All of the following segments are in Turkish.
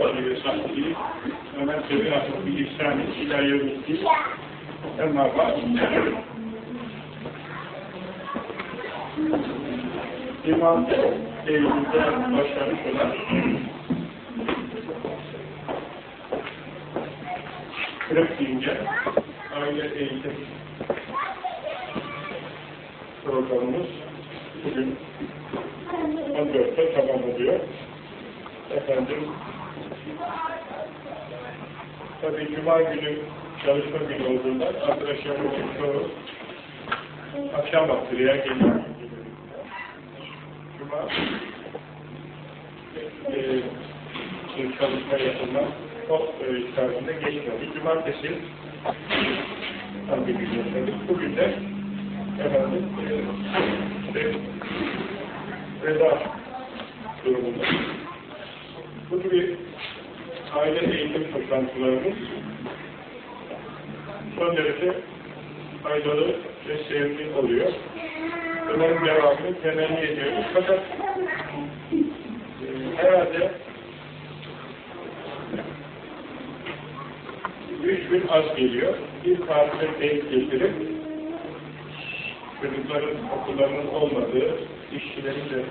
ve sahbihi ve men tebi'ahum bi ihsani ila yevmiddin emma ba'd İmam Eylül'de başlamış olan kırık deyince aile eğitim programımız bugün 14'te tamam oluyor. Efendim tabi Cuma günü çalışma günü olduğundan arkadaşlarımızın çoğu akşam vakti veya geliyor. Cuma e, çalışma yapılmaz o e, tarzında geçmedi. Cumartesi tam bir yaşadık. Bugün de efendim e, işte, veda durumunda. Bu gibi aile eğitim toplantılarımız son derece faydalı ve sevimli oluyor. Bunların devamını temenni ediyoruz. Fakat e, herhalde üç gün az geliyor. Bir tatile denk getirip çocukların okullarının olmadığı, işçilerin de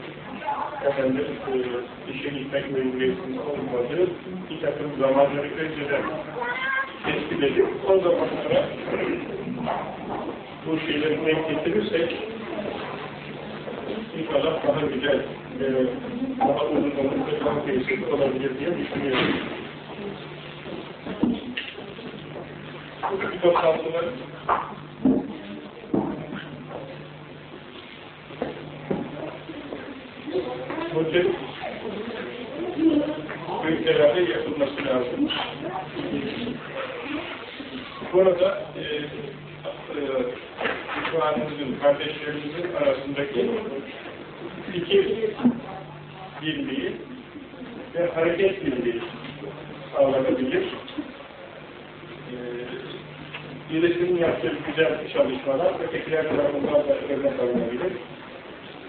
efendim, e, işe gitmek mecburiyetinin olmadığı bir takım zamanları önceden tespit edip o zamanlara bu şeyleri denk getirirsek inşallah daha güzel e, daha uzun olursa daha tesirli olabilir diye düşünüyorum. Bu toplantılar müddet ülkelerde yapılması lazım. Burada e, e, İhvanımızın, kardeşlerimizin arasındaki fikir birliği ve hareket birliği sağlanabilir. E, birisinin yaptığı güzel çalışmalar ötekiler tarafından da örnek alınabilir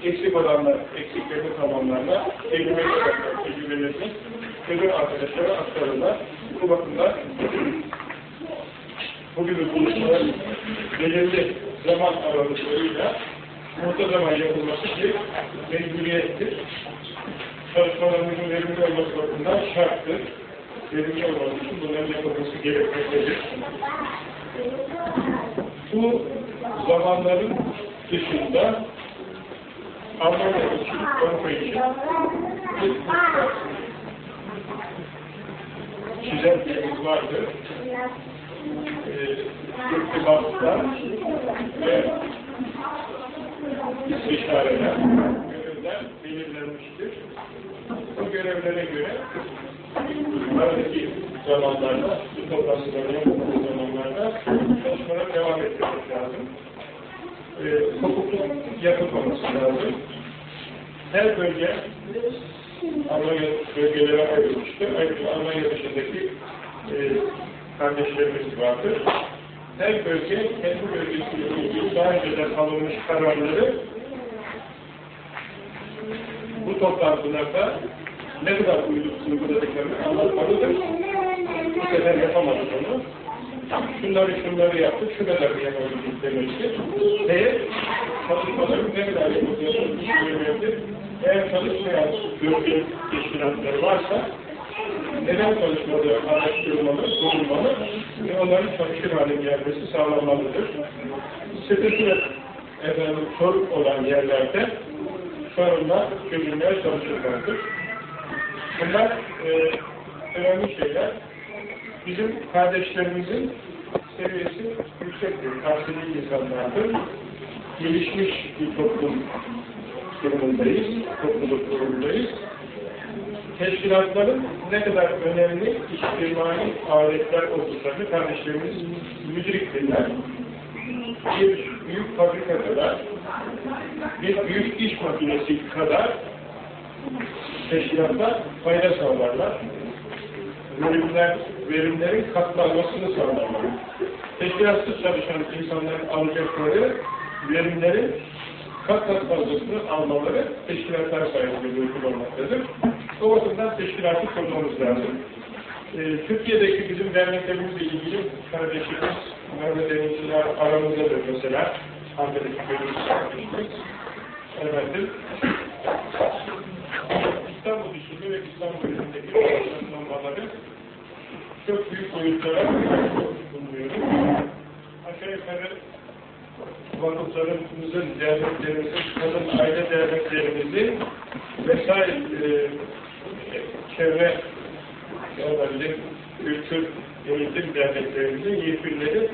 eksik olanlar, eksiklerini tamamlarlar, tecrübeli olanlar, tecrübelerini öbür arkadaşlara aktarırlar. Bu bakımdan bugün buluşmalar belirli zaman aralıklarıyla muntazama yapılması bir mecburiyettir. Çalışmalarımızın verimli olması bakımından şarttır. Verimli olması için bunların yapılması gerekmektedir. Bu zamanların dışında Almanya için, Avrupa için çizelgelerimiz vardı. Ee, irtibatlar ve istişareler, görevler belirlenmiştir. Bu görevlere göre aradaki zamanlarda, bu toplantıların zamanlarda çalışmalara devam etmek lazım. Ee, kopukluk yapılmaması lazım. Her bölge Almanya bölgelere ayrılmıştı. Ayrıca Almanya dışındaki e, kardeşlerimiz vardır. Her bölge kendi bölgesiyle ilgili daha önceden alınmış kararları bu toplantılarda ne kadar uyguladıklarını anlatmalıdır. Bu sefer yapamadık onu. Şunları şunları yaptık, şu kadar yapabildik demektir. Ve çalışmaların ne kadar yapıldığını söylemelidir. Eğer çalışmayan bölge teşkilatları varsa neden çalışmaları araştırılmalı, sorulmalı ve onların çalışır hale gelmesi sağlanmalıdır. Sıkıntı efendim, sorun olan yerlerde sorunlar çözülmeye çalışırlardır. Bunlar e, önemli şeyler. Bizim kardeşlerimizin seviyesi yüksektir, tahsili insanlardır. Gelişmiş bir toplum durumundayız, topluluk durumundayız. Teşkilatların ne kadar önemli içtimai aletler olduklarını kardeşlerimiz müdriktirler. Bir büyük fabrika kadar, bir büyük iş makinesi kadar teşkilatlar fayda sağlarlar. Verimler, verimlerin katlanmasını sağlarlar. Teşkilatsız çalışan insanların alacakları verimlerin kat kat fazlasını almaları teşkilatlar sayesinde mümkün olmaktadır. O bakımdan teşkilatı kurmamız lazım. Ee, Türkiye'deki bizim derneklerimizle ilgili kardeşimiz Mehmet Eminçiler aramızdadır mesela. Ankara'daki bölüm kardeşimiz. Efendim, İstanbul dışında ve İstanbul önündeki organizasyonları çok büyük boyutlara bulunuyoruz. Aşağı yukarı vakıflarımızın, derneklerimizin, kadın aile derneklerimizin vesaire e, çevre olabilir, kültür, eğitim derneklerimizin yetkilileri,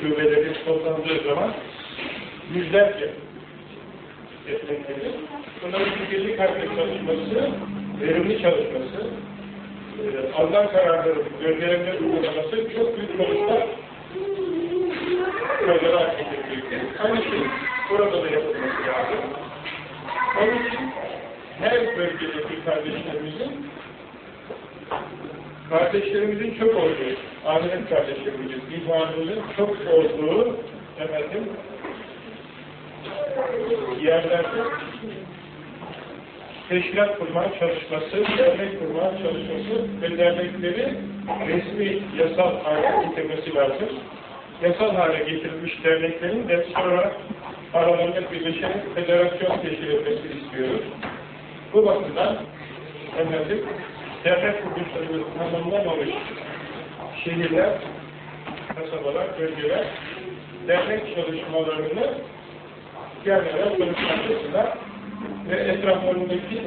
şubeleri toplandığı zaman yüzlerce etmektedir. Bunların birlik hareket çalışması, verimli çalışması, alınan kararların gönderimler uygulaması çok büyük sonuçlar projeler getirecektir. Aynı şey burada da yapılması lazım. Onun için her bölgedeki kardeşlerimizin kardeşlerimizin çok olduğu, ahiret kardeşlerimizin, imanımızın çok olduğu efendim yerlerde teşkilat kurma çalışması, dernek kurma çalışması ve dernekleri resmi yasal hale getirmesi lazım. Yasal hale getirilmiş derneklerin de sonra aralarında birleşen federasyon teşkil etmesini istiyoruz. Bu bakımdan efendim, dernek kuruluşları tanımlamamış şehirler, kasabalar, bölgeler dernek çalışmalarını gelmeler sonuçlandırsınlar ve etraflarındaki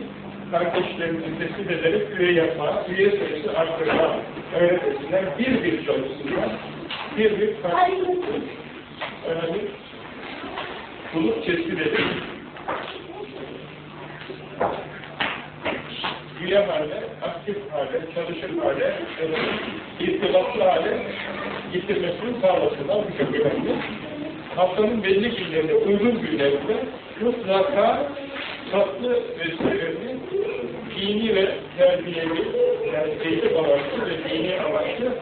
kardeşlerimizi tespit ederek üye yapma, üye sayısı arttırma öğretmesinler, bir bir çalışsınlar, bir bir kardeşlerimizi önemli bulup tespit edin. Üye hale, aktif hale, çalışır hale, irtibatlı hale getirmesini sağlasınlar. Bu çok önemli. Haftanın belli günlerinde, uygun günlerinde mutlaka tatlı vesilelerini dini ve terbiyeli, yani eğitim amaçlı ve dini amaçlı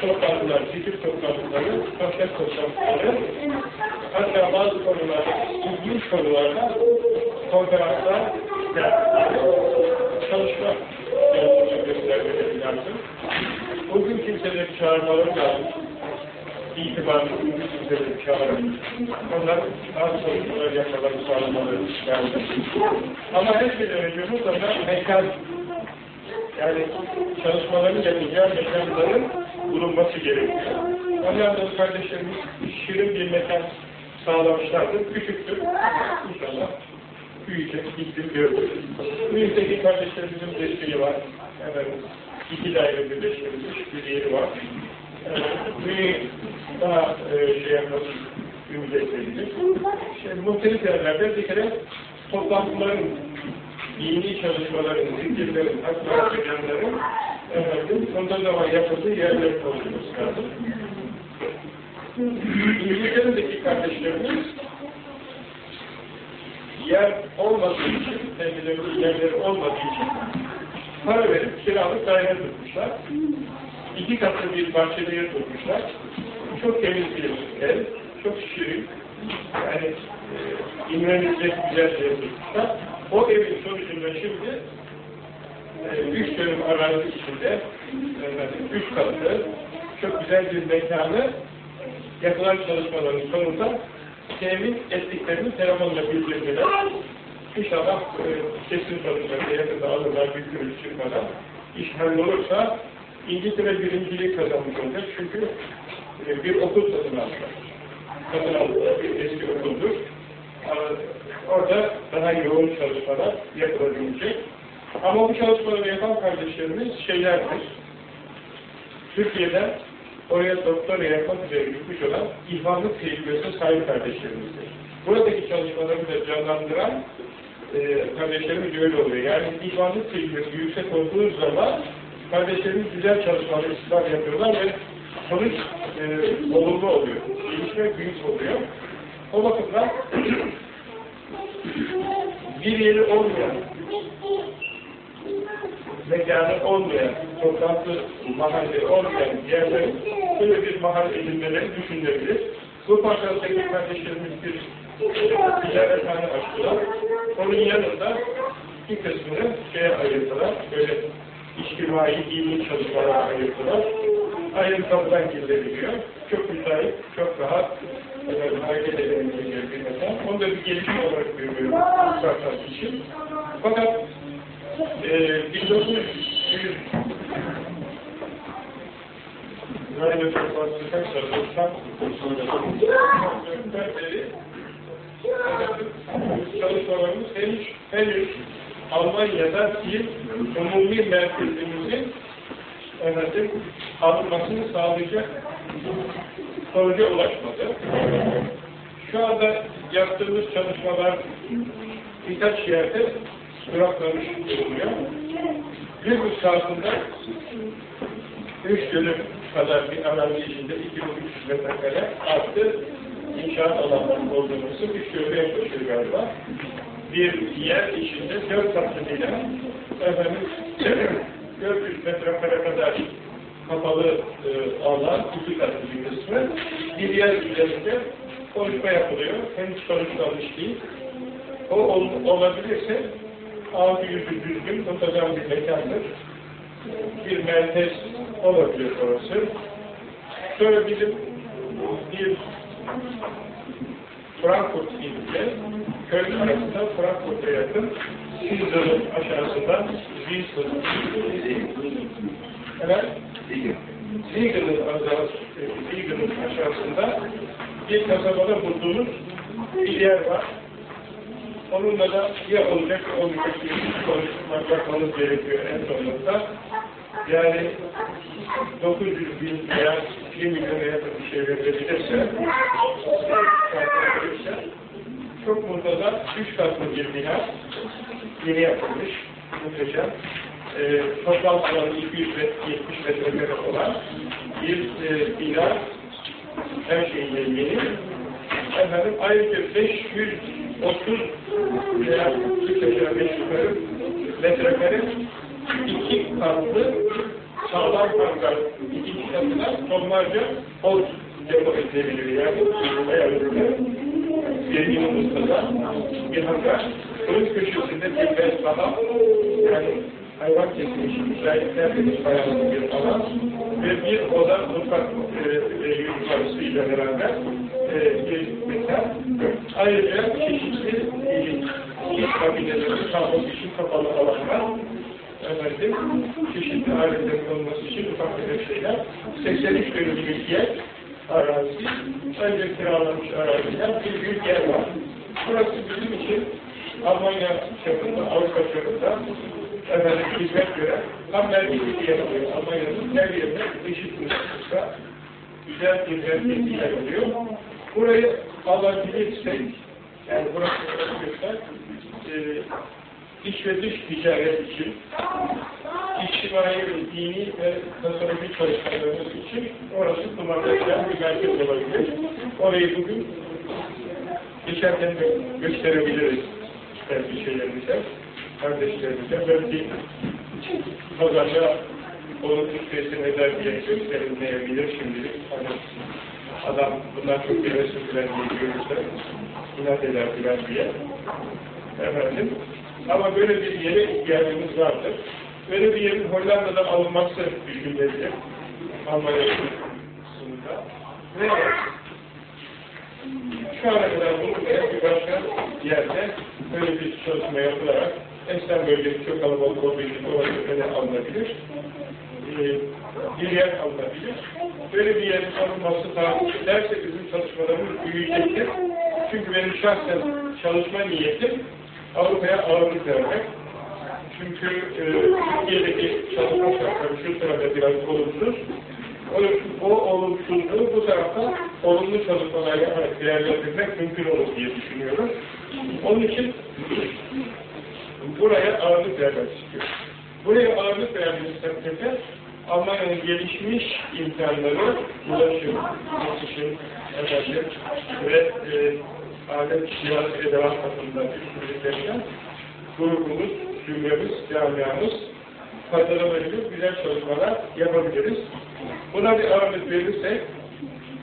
toplantılar, fikir toplantıları, sohbet toplantıları, hatta bazı konularda, ilginç konularda konferanslar, çalışma göstermeleri lazım. Bugün kimseleri çağırmaları lazım. İtibarlı bugün kimseleri çağırın. Onlar az çalışmalar yapmaları sağlamaları lazım. Ama her şeyden önce mutlaka mekan, yani çalışmaların yapacağı mekanların bulunması gerekiyor. Hollandalı kardeşlerimiz şirin bir mekan sağlamışlardır. Küçüktür. İnşallah büyüyecek, gittim gördüm. Büyükteki kardeşlerimizin desteği var. Efendim, iki daire birleştirilmiş bir yeri var. Büyük daha e, şey yapması ümit edilecek. İşte, muhtelif yerlerde bir kere toplantıların, dini çalışmaların, zikirlerin, hatta planların efendim, sonunda zaman yapıldığı yerler oluşması lazım. İngiltere'deki kardeşlerimiz yer olmadığı için, kendilerinin yerleri olmadığı için para verip kiralık daire tutmuşlar. İki katlı bir bahçede yer tutmuşlar. Çok temiz bir ev, çok şirin. Yani e, imrenilecek güzel yer tutmuşlar. O evin sonucunda şimdi e, üç dönüm arazi içinde efendim, üç katlı çok güzel bir mekanı yapılan çalışmaların sonunda temin ettiklerini telefonla bildirdiler. İnşallah e, kesin sonuçlarda yakında alırlar bir gürültü çıkmadan. İş hallolursa İngiltere birinciliği kazanmış olacak. Çünkü e, bir okul satın aldılar. Satın aldılar. Bir eski okuldur. Orada daha yoğun çalışmalar yapılabilecek. Ama bu çalışmaları yapan kardeşlerimiz şeylerdir. Türkiye'den oraya doktora yapmak üzere gitmiş olan ihvanlık tecrübesine sahip kardeşlerimizdir. Buradaki çalışmaları da canlandıran e, kardeşlerimiz öyle oluyor. Yani ihvanlık tecrübesi yüksek olduğu zaman kardeşlerimiz güzel çalışmalar, ısrar yapıyorlar ve sonuç e, olumlu oluyor. Gelişme büyük oluyor. O bakımdan bir yeri olmayan, mekanı olmayan, toplantı mahalle olmayan yerlerin böyle bir mahalle edinmeleri düşünülebilir. Bu parçalıktaki kardeşlerimiz bir ticarethane açtılar. Onun yanında bir kısmını şeye ayırdılar, böyle içtimai, dini çalışmalara ayırdılar. Aynı kapıdan girilebiliyor. Çok müsait, çok rahat efendim, hareket edebilecek bir mekan. Onu da bir gelişme olarak görüyorum Sarkas için. Fakat e, 1900 Böyle çok fazla kaç sarılırsak beri çalışmalarımız henüz, henüz Almanya'da bir umumi merkezimizin efendim, alınmasını sağlayacak sonuca ulaşmadı. Şu anda yaptığımız çalışmalar birkaç yerde duraklamış bulunuyor. Bir sahasında üç dönüm kadar bir arazi içinde 2300 metrekare artı inşaat alanları doldurması üç dönüme yaklaşıyor galiba. Bir yer içinde dört katlıyla efendim 400 metrekare kadar kapalı e, alan, iki katlı bir kısmı. Bir yer üzerinde konuşma yapılıyor. Henüz sonuçlanmış değil. O ol, olabilirse altı yüzü düzgün, muntazam bir mekandır. Bir merkez olabilir orası. Şöyle bizim bir Frankfurt ile Köln arasında Frankfurt'a yakın Sinzer'ın aşağısında Wiesel evet Ziegel'in Ziegel'in aşağısında bir kasabada bulduğumuz bir yer var. Onunla da ya olacak ya olmayacak bir konuşmak yapmamız gerekiyor en sonunda. Yani 900 bin veya 1 milyona yakın bir şey verilebilirse çok muntazam 3 katlı bir bina yeni yapılmış. Muhteşem. Ee, toplam alanı 270 metrekare olan bir e, bina her şeyle yeni. Efendim ayrıca 530 veya 500 metrekare iki katlı sağlam kankar ikinci katına tonlarca hoz depo edilebilir yani. Bir yılımızda bir hangar fırın köşesinde bir bez daha yani hayvan kesilmiş müsaitler deniz bayanlı bir alan ve bir oda mutfak e, e, yukarısıyla beraber e, bir mekan. Ayrıca çeşitli e, iş kabineleri, sağlık için kapalı alanlar efendim, çeşitli aletlerin olması için ufak tefek şeyler. 83 dönümlük yer arazi, önce kiralanmış araziler bir büyük yer var. Burası bizim için Almanya çapında, Avrupa çapında efendim, hizmet gören tam merkezi bir yer oluyor. Almanya'nın her yerine eşit nüfusta güzel bir merkezi yer oluyor. Burayı alabilirsek, yani burası olabilirse, e, iç ve dış ticaret için, içtimai ve dini ve tasarrufi çalışmalarımız için orası kullanılacak bir merkez olabilir. Orayı bugün geçerken de gösterebiliriz belki şeylerimize, kardeşlerimize. Belki pazarda onun tesir eder diye gösterilmeyebilir şimdilik. Hani adam bundan çok bir resim filan diye görürse inat eder filan diye. Efendim, ama böyle bir yere ihtiyacımız vardır. Böyle bir yerin Hollanda'da alınması düşünülebilir. Almanya kısmında. Ve şu ana kadar bulunmayan bir başka yerde böyle bir çalışma yapılarak Esen bölgesi çok kalabalık olduğu için orası öne alınabilir. Ee, bir yer alınabilir. Böyle bir yerin alınması takip ederse bizim çalışmalarımız büyüyecektir. Çünkü benim şahsen çalışma niyetim Avrupa'ya ağırlık vermek. Çünkü e, Türkiye'deki çalışma şartları şu sırada biraz olumsuz. O, o olumsuzluğu bu taraftan olumlu çalışmalarla değerlendirmek mümkün olur diye düşünüyorum. Onun için buraya ağırlık vermek istiyorum. Buraya ağırlık verdiğimiz takdirde Almanya'nın gelişmiş imkanları, ulaşım, iletişim, ve e, alet siyasi ve devam katında üstünlüklerinden grubumuz, cümlemiz, camiamız kazanabilir, güzel çalışmalar yapabiliriz. Buna bir ağırlık verirsek,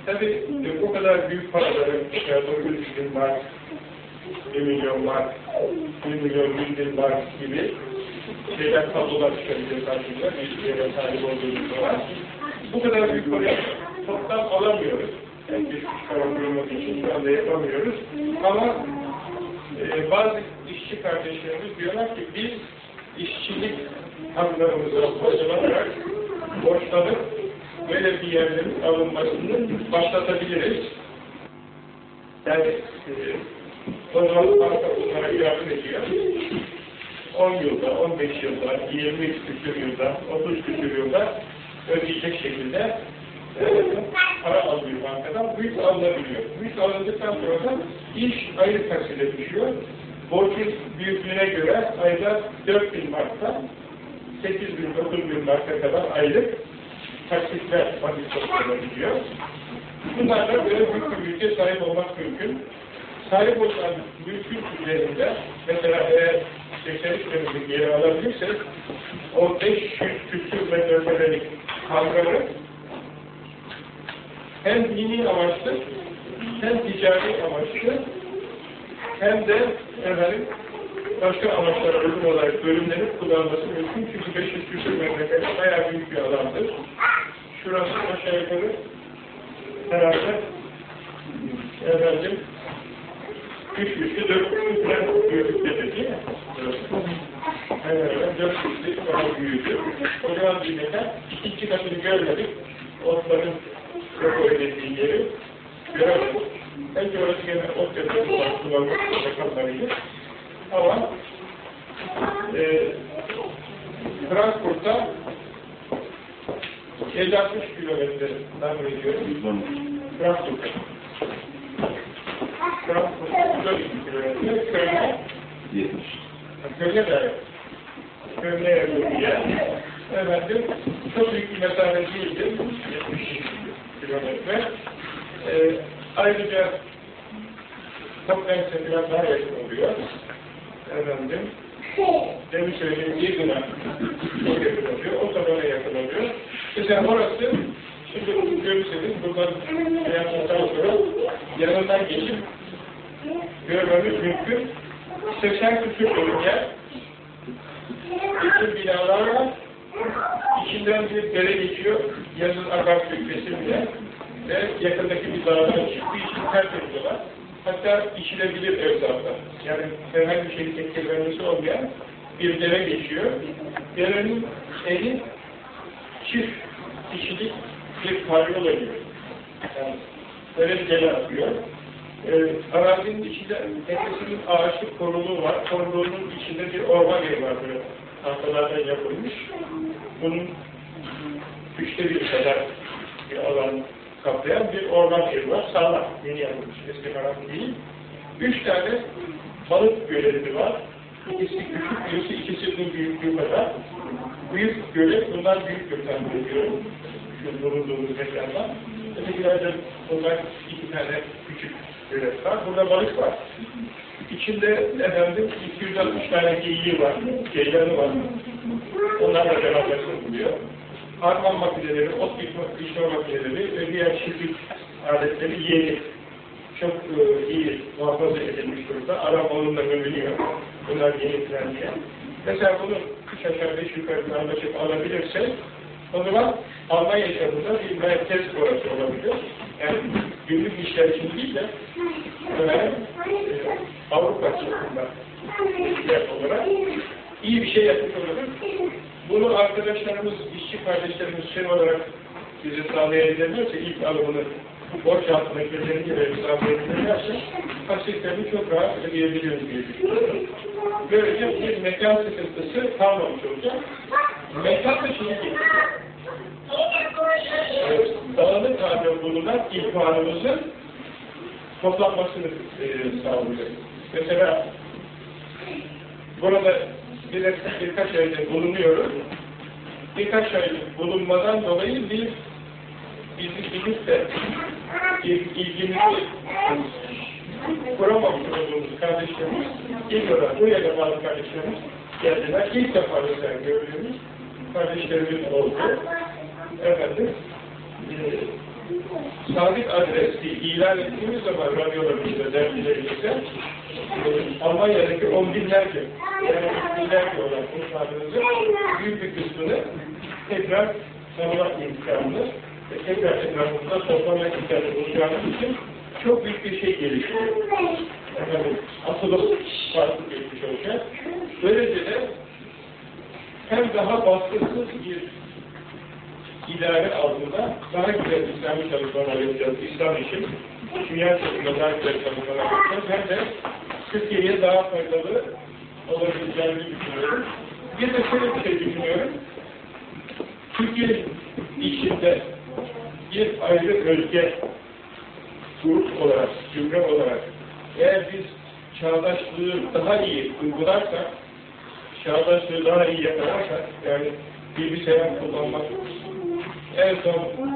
tabi e, o kadar büyük paraların, yani 900 bin mark 1 milyon mark, 1 milyon 1 bin mark gibi şeyler tablolar çıkabiliyor karşımıza, meclislere sahip olduğumuz zaman. Bu kadar büyük parayı toptan alamıyoruz. Yani bir çıkarabilmek için şu anda yapamıyoruz. Ama e, bazı işçi kardeşlerimiz diyorlar ki biz işçilik haklarımızı faydalanırak borçlanıp böyle bir yerlerin alınmasını başlatabiliriz. Yani e, zaman banka bunlara yardım ediyor. 10 yılda, 15 yılda, 20 küsur yılda, 30 küsur yılda ödeyecek şekilde para alıyor bankadan, büyük alınabiliyor. Büyük alındıktan sonra da iş ayrı taksile düşüyor. Borcun büyüklüğüne göre ayda 4 bin marktan 8 bin, 9 bin marka kadar aylık taksitler vakit toplanabiliyor. Bunlarla böyle büyük bir mülke sahip olmak mümkün. Sahip olan mülkün üzerinde mesela eğer 80 senelik yeri alabilirsek o 500 küsur metrekarelik kavramı hem dini amaçlı hem ticari amaçlı hem de efendim başka amaçlara uygun olarak bölümlenip kullanılması mümkün. Çünkü 500 küsur metrekare bayağı büyük bir alandır. Şurası aşağı yukarı herhalde efendim 3 üçlü 4 üçlü büyüklüktedir değil mi? Evet, 4 üçlü daha büyüdü. O zaman bir mekan ikinci katını görmedik. Otların yok ödediği yeri göremedik. Belki orası gene yapımı kullanmak rakamlarıydı. Ama e, Frankfurt'ta 50-60 kilometre tahmin ediyorum. Frankfurt'ta. Frankfurt'ta 112 kilometre. Köln'e 70. Köln'e de Köln'e yakın bir yer. Efendim, çok büyük bir mesafe değildir. 70 kilometre. E, ayrıca Toplense biraz daha yakın oluyor. Efendim, demin söylediğim güne çok yakın oluyor, o zamana yakın oluyor. Mesela orası, şimdi görürseniz buradan yaptıktan sonra yanından geçip görmemiz mümkün. 80 küsur bölümler, bütün binalar var, içinden bir dere geçiyor, yazın akarsu kesimle ve yakındaki bir dağdan çıktığı için tertemiz olan hatta içilebilir evzarda. Yani herhangi bir şeyin etkilenmesi olmayan bir dere geçiyor. Derenin eli çift kişilik bir karyol oluyor. Yani bir dere akıyor. Ee, arazinin içinde tepesinin ağaçlık koruluğu var. Koruluğunun içinde bir orman evi var böyle tahtalardan yapılmış. Bunun üçte bir kadar bir alan kaplayan bir orman evi var. Sağlam, yeni yapılmış, eski taraf değil. Üç tane balık göleti var. İkisi küçük, birisi ikisinin büyüklüğü kadar. Büyük gölet, bunlar büyük gölet ediyorum. Şu bulunduğumuz mekanda. Ötekilerde bunlar iki tane küçük gölet var. Burada balık var. İçinde efendim 260 tane geyiği var, geylanı var. Onlarla beraber buluyor harman makineleri, ot biçme makineleri ve diğer çiftlik aletleri yeni, çok e, iyi muhafaza edilmiş durumda. Arap onunla övünüyor. Bunlar yeni falan. Mesela bunu üç aşağı beş yukarı anlaşıp alabilirse o zaman Almanya çapında bir merkez orası olabilir. Yani günlük işler için değil de böyle e, Avrupa çapında olarak iyi bir şey yapmış olabilir. Bunu arkadaşlarımız, işçi kardeşlerimiz şey olarak bize sağlayabilirlerse ilk alımını borç altına girdiğini gibi sağlayabilirlerse taksitlerini çok rahat ödeyebiliyoruz diye düşünüyorum. Böylece bir mekan sıkıntısı kalmamış olacak. Mekan da dağınık halde bulunan ihbarımızın toplanmasını e, sağlıyor. Mesela burada bir, birkaç ayda bulunuyoruz. Birkaç ay bulunmadan dolayı bir bizi bilip de ilgimizi kuramamış olduğumuz kardeşlerimiz geliyorlar. Buraya da bazı kardeşlerimiz geldiler. İlk defa özel gördüğümüz kardeşlerimiz oldu. Efendim, e, sabit adresli ilan ettiğimiz zaman radyolojide, dergilerimizde e, Almanya'daki on binlerce, yani binlerce olan konuşmalarımızın büyük bir kısmını tekrar tanımak imkanını ve tekrar etrafımızda toplama imkanı olacağımız için çok büyük bir şey gelişiyor. Efendim, asılı farklı geçmiş olacak. Böylece de hem daha baskısız bir idare altında daha güzel İslami çalışmalar yapacağız İslam için. Dünya çapında daha güzel çalışmalar yapacağız. Hem de Türkiye'ye daha faydalı olabileceğini düşünüyorum. Bir de şöyle bir şey düşünüyorum. Türkiye içinde bir ayrı ülke grup olarak, cümle olarak eğer biz çağdaşlığı daha iyi uygularsak, çağdaşlığı daha iyi yakalarsak, yani bilgisayar kullanmak, en son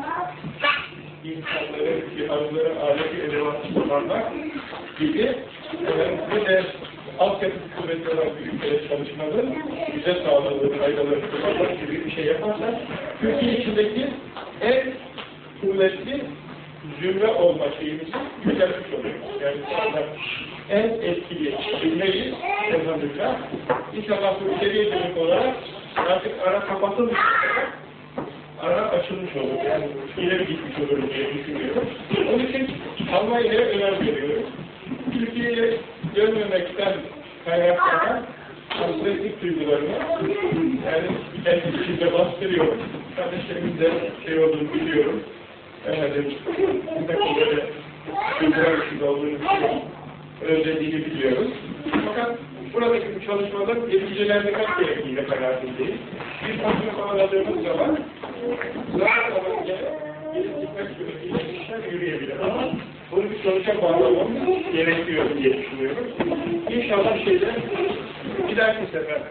insanları, cihazları, aleti, edevatı kullanmak gibi efendim, bir de altyapı kuvvetli olan bir ülkede çalışmanın bize sağladığı faydaları kullanmak gibi bir şey yaparsak Türkiye içindeki en kuvvetli zümre olma şeyimizi yüceltmiş oluyoruz. Yani en etkili zümreyiz elhamdülillah. İnşallah bu içeriye dönük olarak artık ara kapatılmış ara açılmış olur. Yani ileri gitmiş olur diye düşünüyorum. Onun için Almanya'ya önem veriyorum. Türkiye'ye dönmemekten kaynaklanan hasretlik duygularını yani kendi içinde bastırıyorum. Kardeşlerimin de şey olduğunu biliyorum. Efendim, takım böyle duygular içinde olduğunu biliyorum. Özlediğini biliyoruz. Fakat buradaki bu çalışmaların neticelendirmek gerektiğine kanaatindeyim. Bir tasarım bağladığımız zaman zaten olunca gelip gitmek suretiyle işler yürüyebilir ama bunu bir sonuca bağlamamız gerekiyor diye düşünüyorum. İnşallah şeyde bir dahaki sefer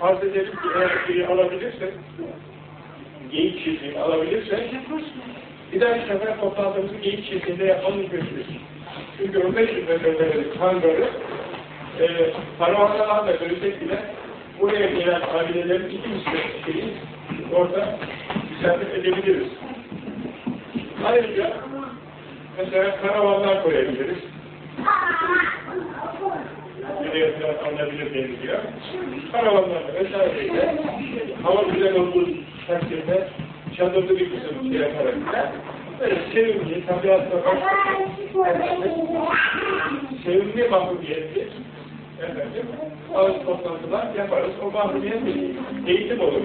arz edelim ki eğer şeyi alabilirsek geyik çiftliğini alabilirsek bir dahaki sefer toplantımızı geyik çiftliğinde yapalım götürürüz. Çünkü o 500 metrelik hangarı e, karavanlarla bölsek bile buraya gelen ailelerin iki şeyi orada misafir edebiliriz. Ayrıca mesela karavanlar koyabiliriz. Nereye falan alınabilir deniliyor. Karavanlarla vesaireyle hava güzel olduğu takdirde çadırlı bir kısım şey yaparak böyle sevimli, tabiatla baş sevimli mahrumiyetli efendim, ağız toplantılar yaparız. O mahrumiyet bir eğitim olur.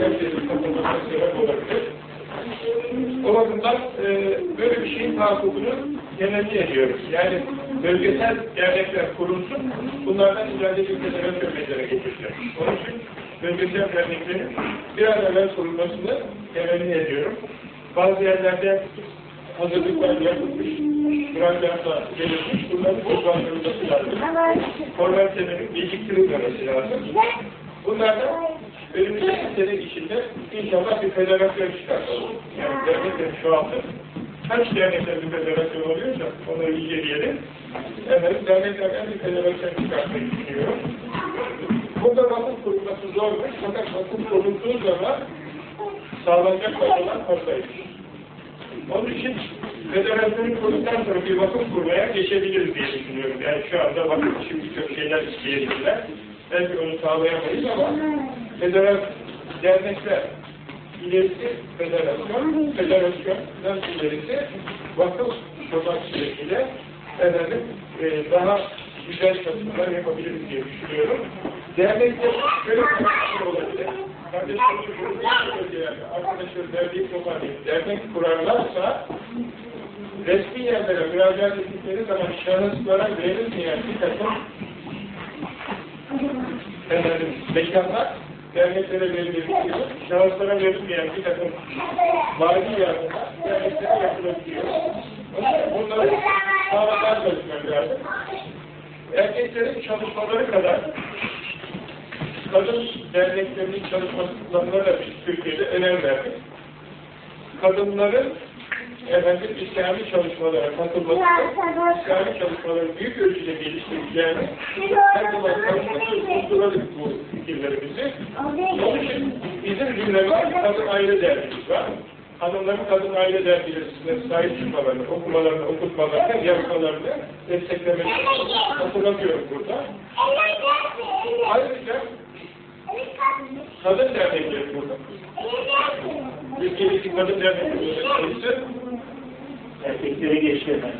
Herkesin katılmasına sebep olabilir. O bakımdan e, böyle bir şeyin tahakkukunu temenni ediyoruz. Yani bölgesel dernekler kurulsun, bunlardan ileride federasyon meydana getireceğiz. Onun için bölgesel derneklerin bir an evvel kurulmasını temenni ediyorum. Bazı yerlerde hazırlıklar yapılmış, grantlarla verilmiş, bunların toplandırılması lazım. Formalitelerin geciktirilmemesi lazım. Bunlardan önümüzdeki sene içinde inşallah bir federasyon çıkartalım. Yani derneklerin şu anda kaç dernekler bir federasyon oluyorsa onları inceleyelim. Evet, derneklerden bir federasyon çıkartmayı düşünüyorum. Burada vakıf kurulması zormuş fakat vakıf kurulduğu zaman sağlanacak faydalar fazlaymış. Onun için federasyonu kurduktan sonra bir vakıf kurmaya geçebiliriz diye düşünüyorum. Yani şu anda vakıf için birçok şeyler isteyebilirler. Belki onu sağlayamayız ama federal dernekler ilerisi federasyon, federasyondan ilerisi vakıf kurmak suretiyle efendim, e, daha güzel çalışmalar yapabiliriz diye düşünüyorum. Dernekte şöyle bir şey olabilir. Kardeşlerim, arkadaşlar derneği toparlayıp dernek kurarlarsa resmi yerlere müracaat ettikleri zaman şahıslara verilmeyen bir takım efendim, mekanlar derneklere verilebiliyor. Şahıslara verilmeyen bir takım mali yardımlar derneklere yapılabiliyor. Bunları sağlamlar çalışmak lazım. Erkeklerin çalışmaları kadar kadın derneklerinin çalışmalarına da Türkiye'de önem verdik. Kadınların efendim İslami çalışmalara katılması, İslami çalışmaları büyük ölçüde geliştireceğini her zaman çalışması bu fikirlerimizi. Onun için bizim cümlemiz kadın ayrı dernemiz var. Hanımların kadın aile dergilerine sahip çıkmalarını, okumalarını, okutmalarını, yapmalarını desteklemek hatırlatıyorum burada. Ayrıca kadın dernekleri burada. Ülkedeki kadın dernekleri Erkekleri geçti efendim.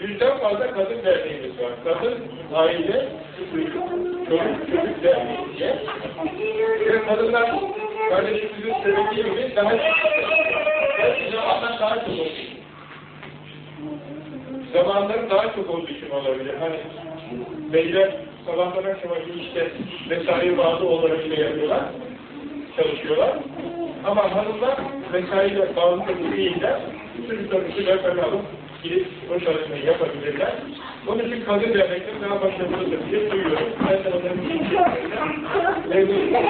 Yüzden fazla kadın derneğimiz var. Kadın, aile, çocuk, çocuk derneği diye. Kadınlar kardeşimizin söylediği gibi daha belki zamanlar daha çok oldu. Zamanların daha çok olduğu için olabilir. Hani beyler sabahtan akşama işte mesai bağlı olarak bile yapıyorlar, çalışıyorlar. Ama hanımlar mesaiyle bağlı değiller. Çocuklarını beraber alıp gidip o çalışmayı yapabilirler. Onun için kadın dernekleri daha başarılıdır diye duyuyorum. Ben de onların memnunum.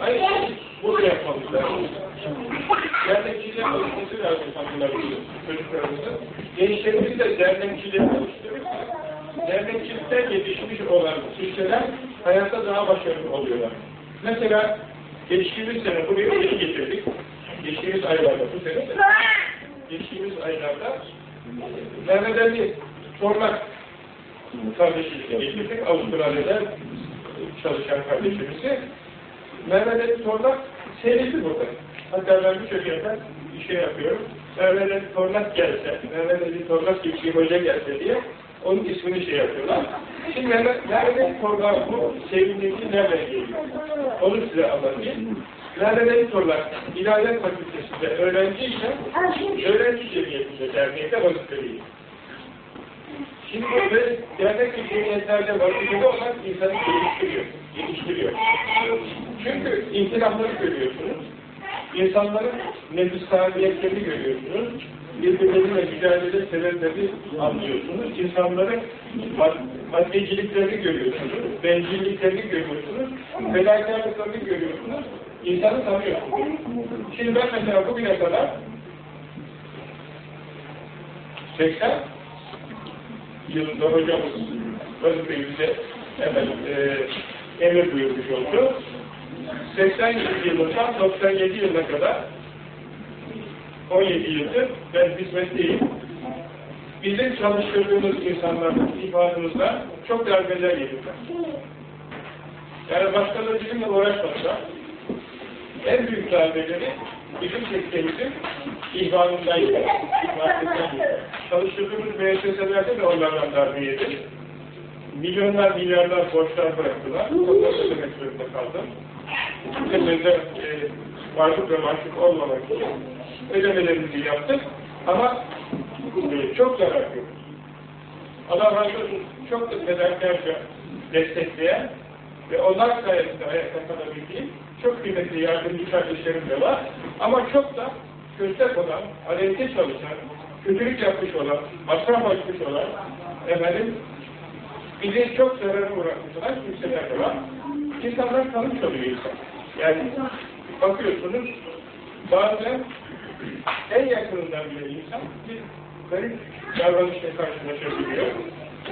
Hayır, bunu yapmamız lazım. Dernekçiler oluşması lazım hanımlarımızın, çocuklarımızın. Gençlerimizi de dernekçileri oluşturursak, dernekçilikten yetişmiş olan kimseler hayatta daha başarılı oluyorlar. Mesela geçtiğimiz sene buraya yeni getirdik. Geçtiğimiz aylarda, bu sene geçtiğimiz aylarda Mehmet Ali Torlak kardeşimizi getirdik. Avustralya'da çalışan kardeşimizi. Mehmet Ali Torlak serisi burada. Hatta ben birçok yerden bir şey yapıyorum. Mehmet Ali Torlak gelse, Mehmet Ali Torlak gibi bir hoca gelse diye onun ismini şey yapıyorlar. Şimdi Ali Torlak bu sevimliliği nereden geliyor? Onu size anlatayım. Ali Torlak İlahiyat Fakültesi'nde öğrenciyken öğrenci cemiyetinde derneğinde vazifeliydi. Şimdi bu dernek ve cemiyetlerde vazifeli olan insanı geliştiriyor, geliştiriyor. Çünkü ihtilafları görüyorsunuz, insanların nefis kabiliyetlerini görüyorsunuz, birbirleriyle mücadele sebeplerini anlıyorsunuz, insanların mad maddeciliklerini görüyorsunuz, bencilliklerini görüyorsunuz, fedakarlıklarını görüyorsunuz, insanı tanıyorsunuz. Şimdi ben mesela bugüne kadar 80 yılında hocamız vazifemizde hemen e, emir buyurmuş oldu. 80 yılından 97 yılına kadar 17 yıldır ben hizmetteyim. Bizim çalıştırdığımız insanların ifademizden çok darbeler yediler. Yani başkaları bizimle uğraşmasa en büyük darbeleri bizim sektörümüzün ihvanından yedi. Çalıştırdığımız müesseselerde de onlardan darbe yedi. Milyonlar milyarlar borçlar bıraktılar. Ondan ödemek zorunda kaldım. Ülkemizde e, varlık ve mahcup olmamak için ödemelerimizi yaptık. Ama e, çok zarar gördük. Allah razı olsun çok da fedakarca destekleyen ve onlar sayesinde ayakta kalabildiğim çok kıymetli yardımcı kardeşlerim de var. Ama çok da köstek olan, aleyhte çalışan, kötülük yapmış olan, masraf açmış olan, efendim, bizi çok zarara uğratmış olan kimseler de var. İnsanlar tanış oluyor insan. Yani bakıyorsunuz, bazen en yakınından bile insan bir garip davranışla karşılaşabiliyor.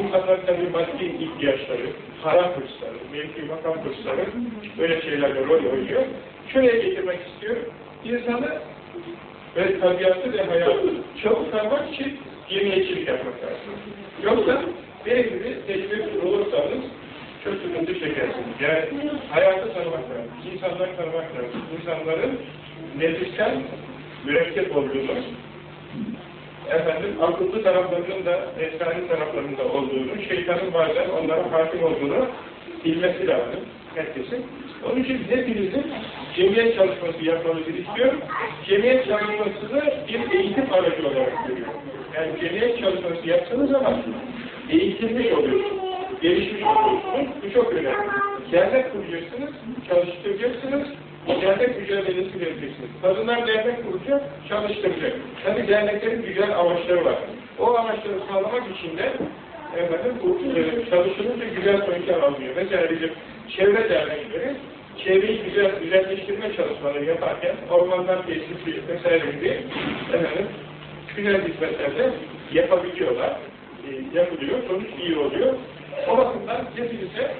İnsanlar tabii maddi ihtiyaçları, para hırsları, mevki makam hırsları böyle şeylerle rol oynuyor. Şuraya getirmek istiyor. İnsanı ve tabiatı ve hayatı çabuk tanımak için cemiyetçilik yapmak lazım. Yoksa benim gibi tecrübe olursanız çok sıkıntı çekersiniz. Yani hayatı tanımak lazım, insanları tanımak lazım. İnsanların nefisten mürekkep olduğunu, efendim akıllı taraflarının da efsane taraflarında olduğunu, şeytanın bazen onlara hakim olduğunu bilmesi lazım herkesin. Onun için hepinizin cemiyet çalışması yapmanızı istiyorum. Cemiyet çalışmasını bir eğitim aracı olarak görüyorum. Yani cemiyet çalışması yapsanız ama eğitilmiş oluyorsunuz, gelişmiş oluyorsunuz. Bu çok önemli. Dernek kuracaksınız, çalıştıracaksınız, dernek mücadelesi vereceksiniz. Kadınlar dernek kuracak, çalıştıracak. Tabii derneklerin güzel amaçları var. O amaçları sağlamak için de efendim, bu e, çalışılınca güzel sonuçlar alınıyor. Mesela bizim çevre dernekleri çevreyi güzel güzelleştirme çalışmaları yaparken ormanlar tesisi vesaire gibi efendim, güzel hizmetlerde yapabiliyorlar. E, yapılıyor, sonuç iyi oluyor. O bakımdan hepinize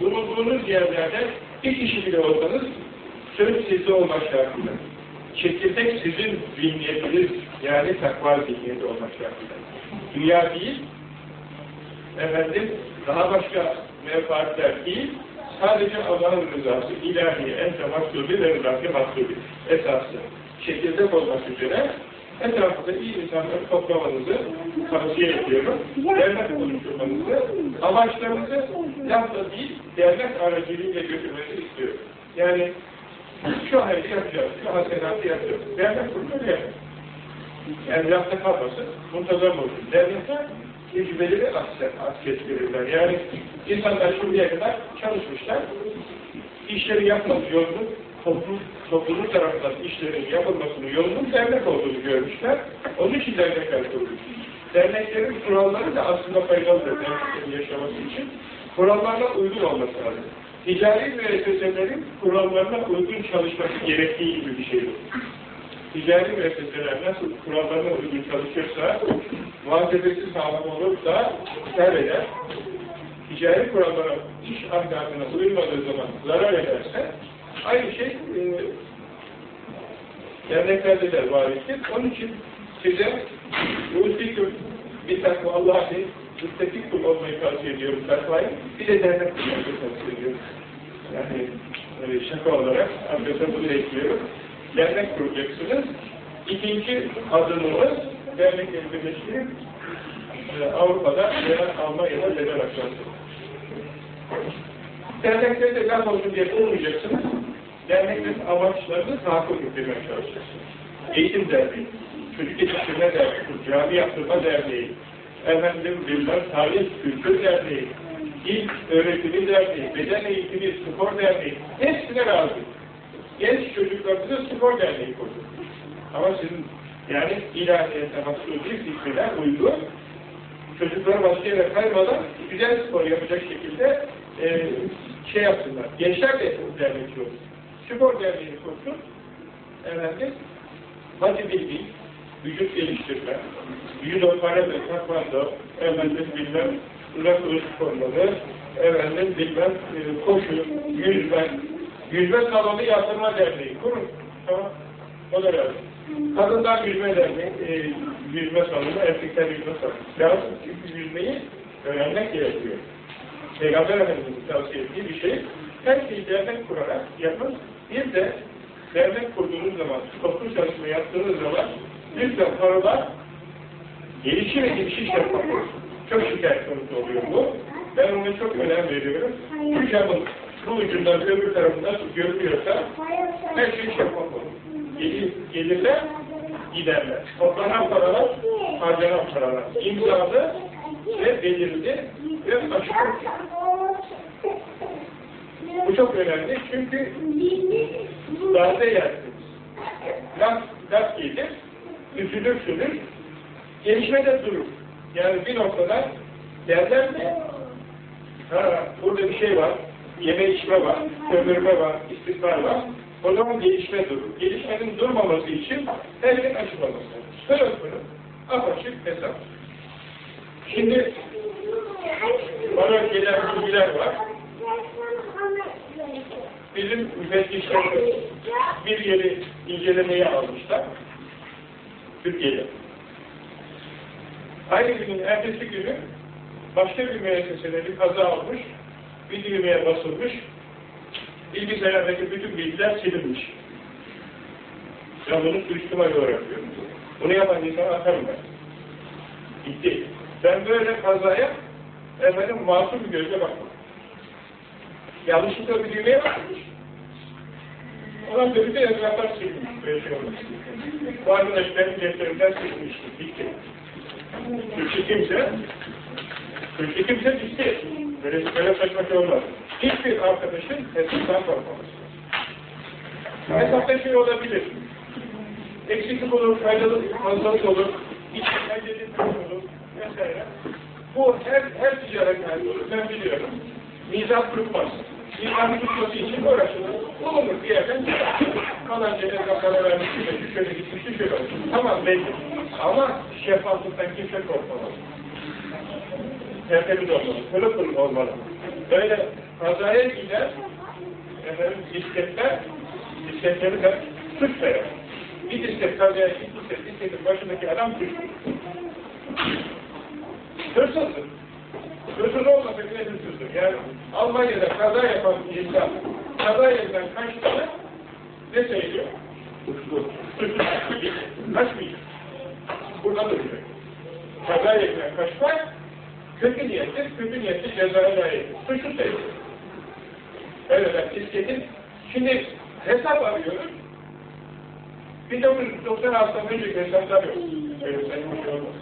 bulunduğunuz yerlerde bir kişi bile olsanız söz sizde olmak şartıyla. Çekirdek sizin zihniyetiniz, yani takva zihniyeti olmak şartıyla. Dünya değil, efendim, daha başka menfaatler değil, sadece Allah'ın rızası, ilahi, en maksubi ve rızası maksubi esası çekirdek olmak üzere etrafında iyi insanları toplamanızı tavsiye ediyorum. Dernek oluşturmanızı, amaçlarınızı lafla değil, dernek aracılığıyla götürmenizi istiyorum. Yani şu hayrı yapacağız, şu hasenatı yapacağız. Dernek kurulur ya. Yani lafta kalmasın, muntazam olsun. Dernekler tecrübeleri askettirirler. Yani insanlar şimdiye kadar çalışmışlar, işleri yapmak yolunu, toplum, toplumun tarafından işlerin yapılmasının yolunun dernek olduğunu görmüşler. Onun için dernekler kurulmuş. Derneklerin kuralları da aslında faydalıdır derneklerin yaşaması için. Kurallarına uygun olması lazım. Ticari müesseselerin kurallarına uygun çalışması gerektiği gibi bir şeydir. Ticari müesseseler nasıl kurallarına uygun çalışırsa, muhasebesi sağlam olursa kar eder. Ticari kurallara, iş ahlakına uyulmadığı zaman zarar ederse, aynı şey e, derneklerde de var ettir. Onun için size Rusiküm bir takva Allah'a müttefik kul olmayı tavsiye ediyorum takvayı. Bir de dernek kurmayı tavsiye ediyorum. Yani e, şaka olarak adrese bunu ekliyorum. Dernek kuracaksınız. İkinci adımımız dernekleri birleştirip e, Avrupa'da veya Almanya'da federasyon. Dernekleri de laf olsun diye kurmayacaksınız. Derneklerin amaçlarını tahakkuk ettirmeye çalışacaksınız. Eğitim derneği, çocuk yetiştirme derneği, cami yaptırma derneği, efendim bilmem tarih, kültür derneği, ilk öğretimi derneği, beden eğitimi, spor derneği, hepsine razı. Genç çocuklarımıza spor derneği kurduk. Ama sizin yani ilahiyete maksudi fikrine uygun, çocuklara başka yere kaymadan güzel spor yapacak şekilde e, şey yapsınlar. Gençler de dernek olur. Spor derneği kursun. Efendim, bodybuilding, vücut geliştirme, judo, karate, taekwondo, efendim bilmem, uzak duruş sporları, efendim bilmem, e, koşu, yüzme, yüzme salonu yaptırma derneği kurun. Tamam, o da lazım. Kadınlar yüzme derneği, e, yüzme salonu, erkekler yüzme salonu. Lazım çünkü yüzmeyi öğrenmek gerekiyor. Peygamber Efendimiz'in tavsiye ettiği bir şey. Her şeyi dernek kurarak yapın. Bir de dernek kurduğunuz zaman, toplu çalışma yaptığınız zaman lütfen paralar gelişi ve gelişiş yapmak. Çok şikayet konusu oluyor bu. Ben ona çok önem veriyorum. Bu camın bu ucundan öbür tarafından görülüyorsa her şey yapmak olur. Gelir, gelirler, giderler. Toplanan paralar, harcanan paralar. İmzalı ve belirli ve açık. Bu çok önemli çünkü darbe yersiniz. Laf, laf gelir, üzülürsünüz, gelişme de durur. Yani bir noktada derler mi, ha, burada bir şey var, yeme içme var, sömürme var, istikrar var, o zaman gelişme durur. Gelişmenin durmaması için her şey açık olması lazım. Pırıl pırıl, apaçık hesap. Şimdi bana gelen bilgiler var. Bizim müfettişlerimiz bir yeri incelemeye almışlar. Türkiye'de. Aynı günün ertesi günü başka bir müessesede bir kaza olmuş, bir düğmeye basılmış, bilgisayardaki bütün bilgiler silinmiş. Ben bunu suistimal olarak görüyorum. Bunu yapan insana atarım ben. Gitti. Ben böyle kazaya efendim masum bir gözle baktım. Yanlışlıkla bir düğmeye bakmış. Ondan beri de etraflar silmiş. Böyle şey olmuş. Bu arkadaş benim defterimden silmişti. Bitti. Suçlu kimse suçlu kimse bitti. Böyle, böyle saçma şey olmaz. Hiçbir arkadaşın hesaptan korkmaması. Hesapta şey olabilir. Eksiklik olur, faydalı, fazlalık olur, içinden edilmiş olur, vesaire. Bu her, her ticaret halinde olur, ben biliyorum. Mizan tutmaz. Mizan tutması için uğraşılır. Bulunur bir yerden çıkar. Kalan cennet para vermişti, şu şöyle gitmişti, şöyle olsun. Tamam belli. Ama şeffaflıktan kimse korkmaz. Tertemiz olmalı, pırıl pırıl olmalı. Böyle kazaya gider, efendim, disketler, disketleri de sayar. Bir disket kazaya, iki disket, disketin başındaki adam suç. Hırsızdır. Hırsız olmasa bile hırsızdır. Yani Almanya'da kaza yapan bir insan, kaza yerinden kaçtığında ne söylüyor? Kaçmayacak. Burada duracak. Kaza yerinden kaçmak, kötü niyetli, kötü niyetli cezaya layıktır. Suçlu sayılır. Evet, ben disketin, şimdi hesap arıyoruz. 1996'dan önceki hesaplar yok. Öyle sayın bir şey olmaz.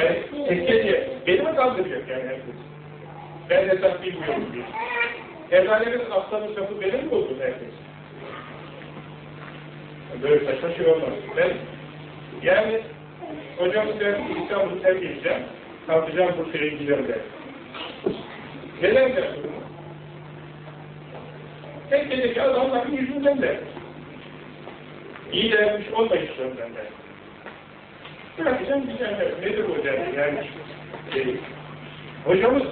Yani tekkeci, beni mi kaldıracak yani herkes? Ben hesap bilmiyorum diye. Eczanelerin aslanı sapı benim mi buldun herkes? Böyle saçma şey olmaz. Ben, yani hocamız der ki İstanbul'u terk edeceğim, kalkacağım Bursa'ya gideceğim der. Neden der bunu? Tekkeci adamların yüzünden der. İyi dermiş olmayışlarından der. Bırakacağım güzel. Nedir o der? Yani e, hocamız,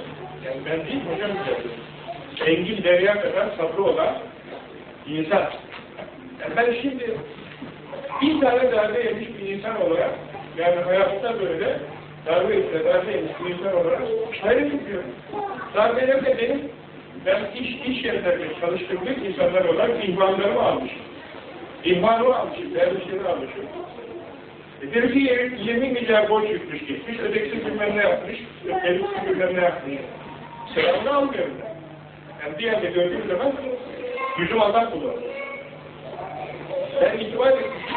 yani ben değil hocam derdi. Engin derya kadar sabrı olan insan. Yani ben şimdi bir tane darbe yemiş bir insan olarak, yani hayatta böyle darbe etse darbe yemiş bir insan olarak hayret ediyorum. Darbeler de benim, ben iş, iş yerlerinde çalıştırdığım insanlar olarak ihvanlarımı almışım. İhvanımı almışım, dervişleri almışım. E, Birisi 20 milyar borç yükmüş gitmiş, ötekisi bilmem ne yapmış, ötekisi bilmem ne yapmış. Selamını almıyorum ben. Yani bir yerde gördüğüm zaman yüzüm Allah kullanıyor. Ben itibar etmişim,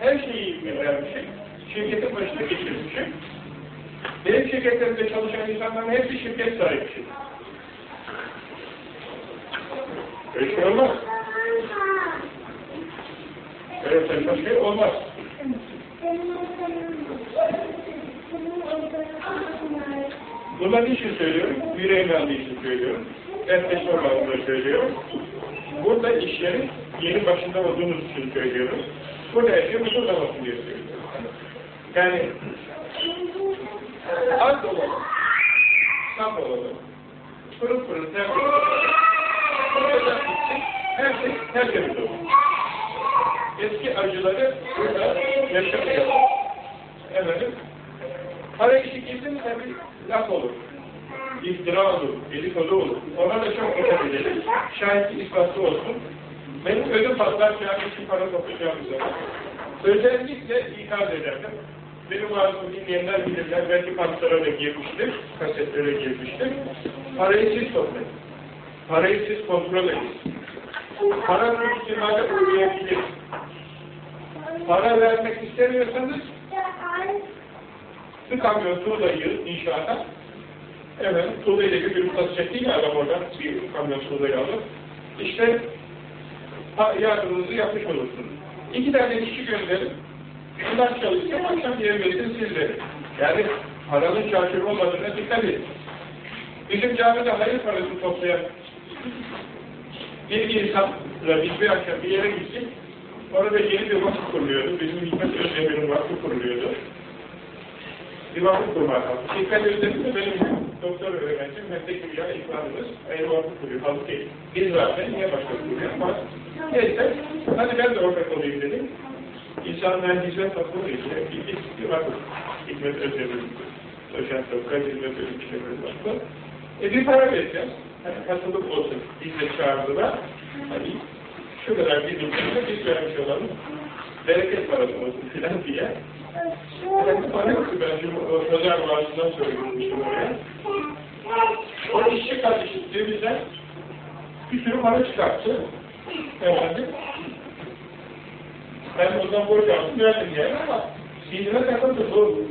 her şeyi vermişim, şirketin başına geçirmişim. Benim şirketlerimde çalışan insanların hepsi şirket sahibisi. Öyle şey olmaz. Öyle saçma şey olmaz. Bunların için söylüyorum, yüreğimle andığı için söylüyorum. Enflasyon bağlamında söylüyorum. Burada işlerin yeni başında olduğumuz için söylüyorum. Burada her şey huzurlamasın diye söylüyorum. Yani az olalım, saf olalım, pırıl pırıl terk olalım. Burada her şey tertemiz olur. Eski acıları burada yaşamayalım. Efendim, para işi girdi mi tabii laf olur. İftira olur, dedikodu olur. Ona da çok dikkat edelim. Şahitli ispatı olsun. Benim ödüm patlar şahit için para toplayacağım zaman. Özellikle ikaz ederdim. Benim ağzımı dinleyenler bilirler. Belki pastora da girmiştir, kasetlere girmiştir. Parayı siz toplayın. Parayı siz kontrol edin. Para ihtimali uyuyabilir. Para vermek istemiyorsanız bir kamyon tuğlayı inşaata evet tuğlayla bir ürün satacak değil mi adam oradan bir kamyon tuğlayı alır. İşte yardımınızı yapmış olursunuz. İki tane kişi gönderin. Bunlar çalışsın, akşam yemeğini sizleri. Yani paranın çarşır olmadığına dikkat edin. Bizim camide hayır parası toplayan bir insanla biz bir akşam bir yere gittik. Orada yeni bir vakıf kuruluyordu. Bizim Hikmet Özdemir'in vakfı kuruluyordu. Bir vakıf kurmak lazım. Hikmet Özdemir de benim doktor öğrencim, meslek dünya iktidarımız ayrı vakıf kuruyor. Halbuki biz zaten niye başka kuruyor ama neyse, hadi ben de ortak olayım dedim. İnsanlar hizmet vakfı ile bir, bir vakıf. Hikmet Özdemir, Doşent Doktor, Hizmet Özdemir vakfı. E bir para vereceğiz. Hani katılık olsun. Biz de çağırdılar. Hani şu kadar bir miktarda biz vermiş olalım. Bereket parası olsun filan diye. Yani para yoktu ben şimdi o pazar söylemiştim oraya. O işçi kardeşim cebizden bir sürü para çıkarttı. Efendim. Ben o zaman borç aldım verdim yani ama sinirine takıldı bu.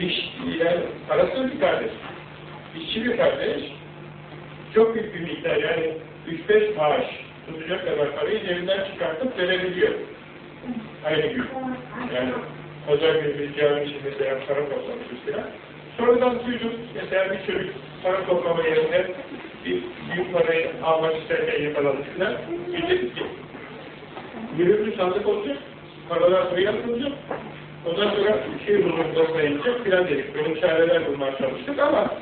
İş, yani parası bir kardeş. İşçi bir kardeş. Çok büyük bir miktar yani 3-5 maaş tutacak kadar parayı cebinden çıkartıp verebiliyor. Aynı gün. Yani günü bir cami için mesela para toplamış mesela. Sonradan duydum mesela bir çocuk para toplama yerine bir büyük parayı almak isterken yakalanmış falan. Gidecek ki mühürlü sandık olacak, paralar buraya atılacak. Ondan sonra şey huzurunda sayılacak filan dedik. Böyle çareler bulmaya çalıştık ama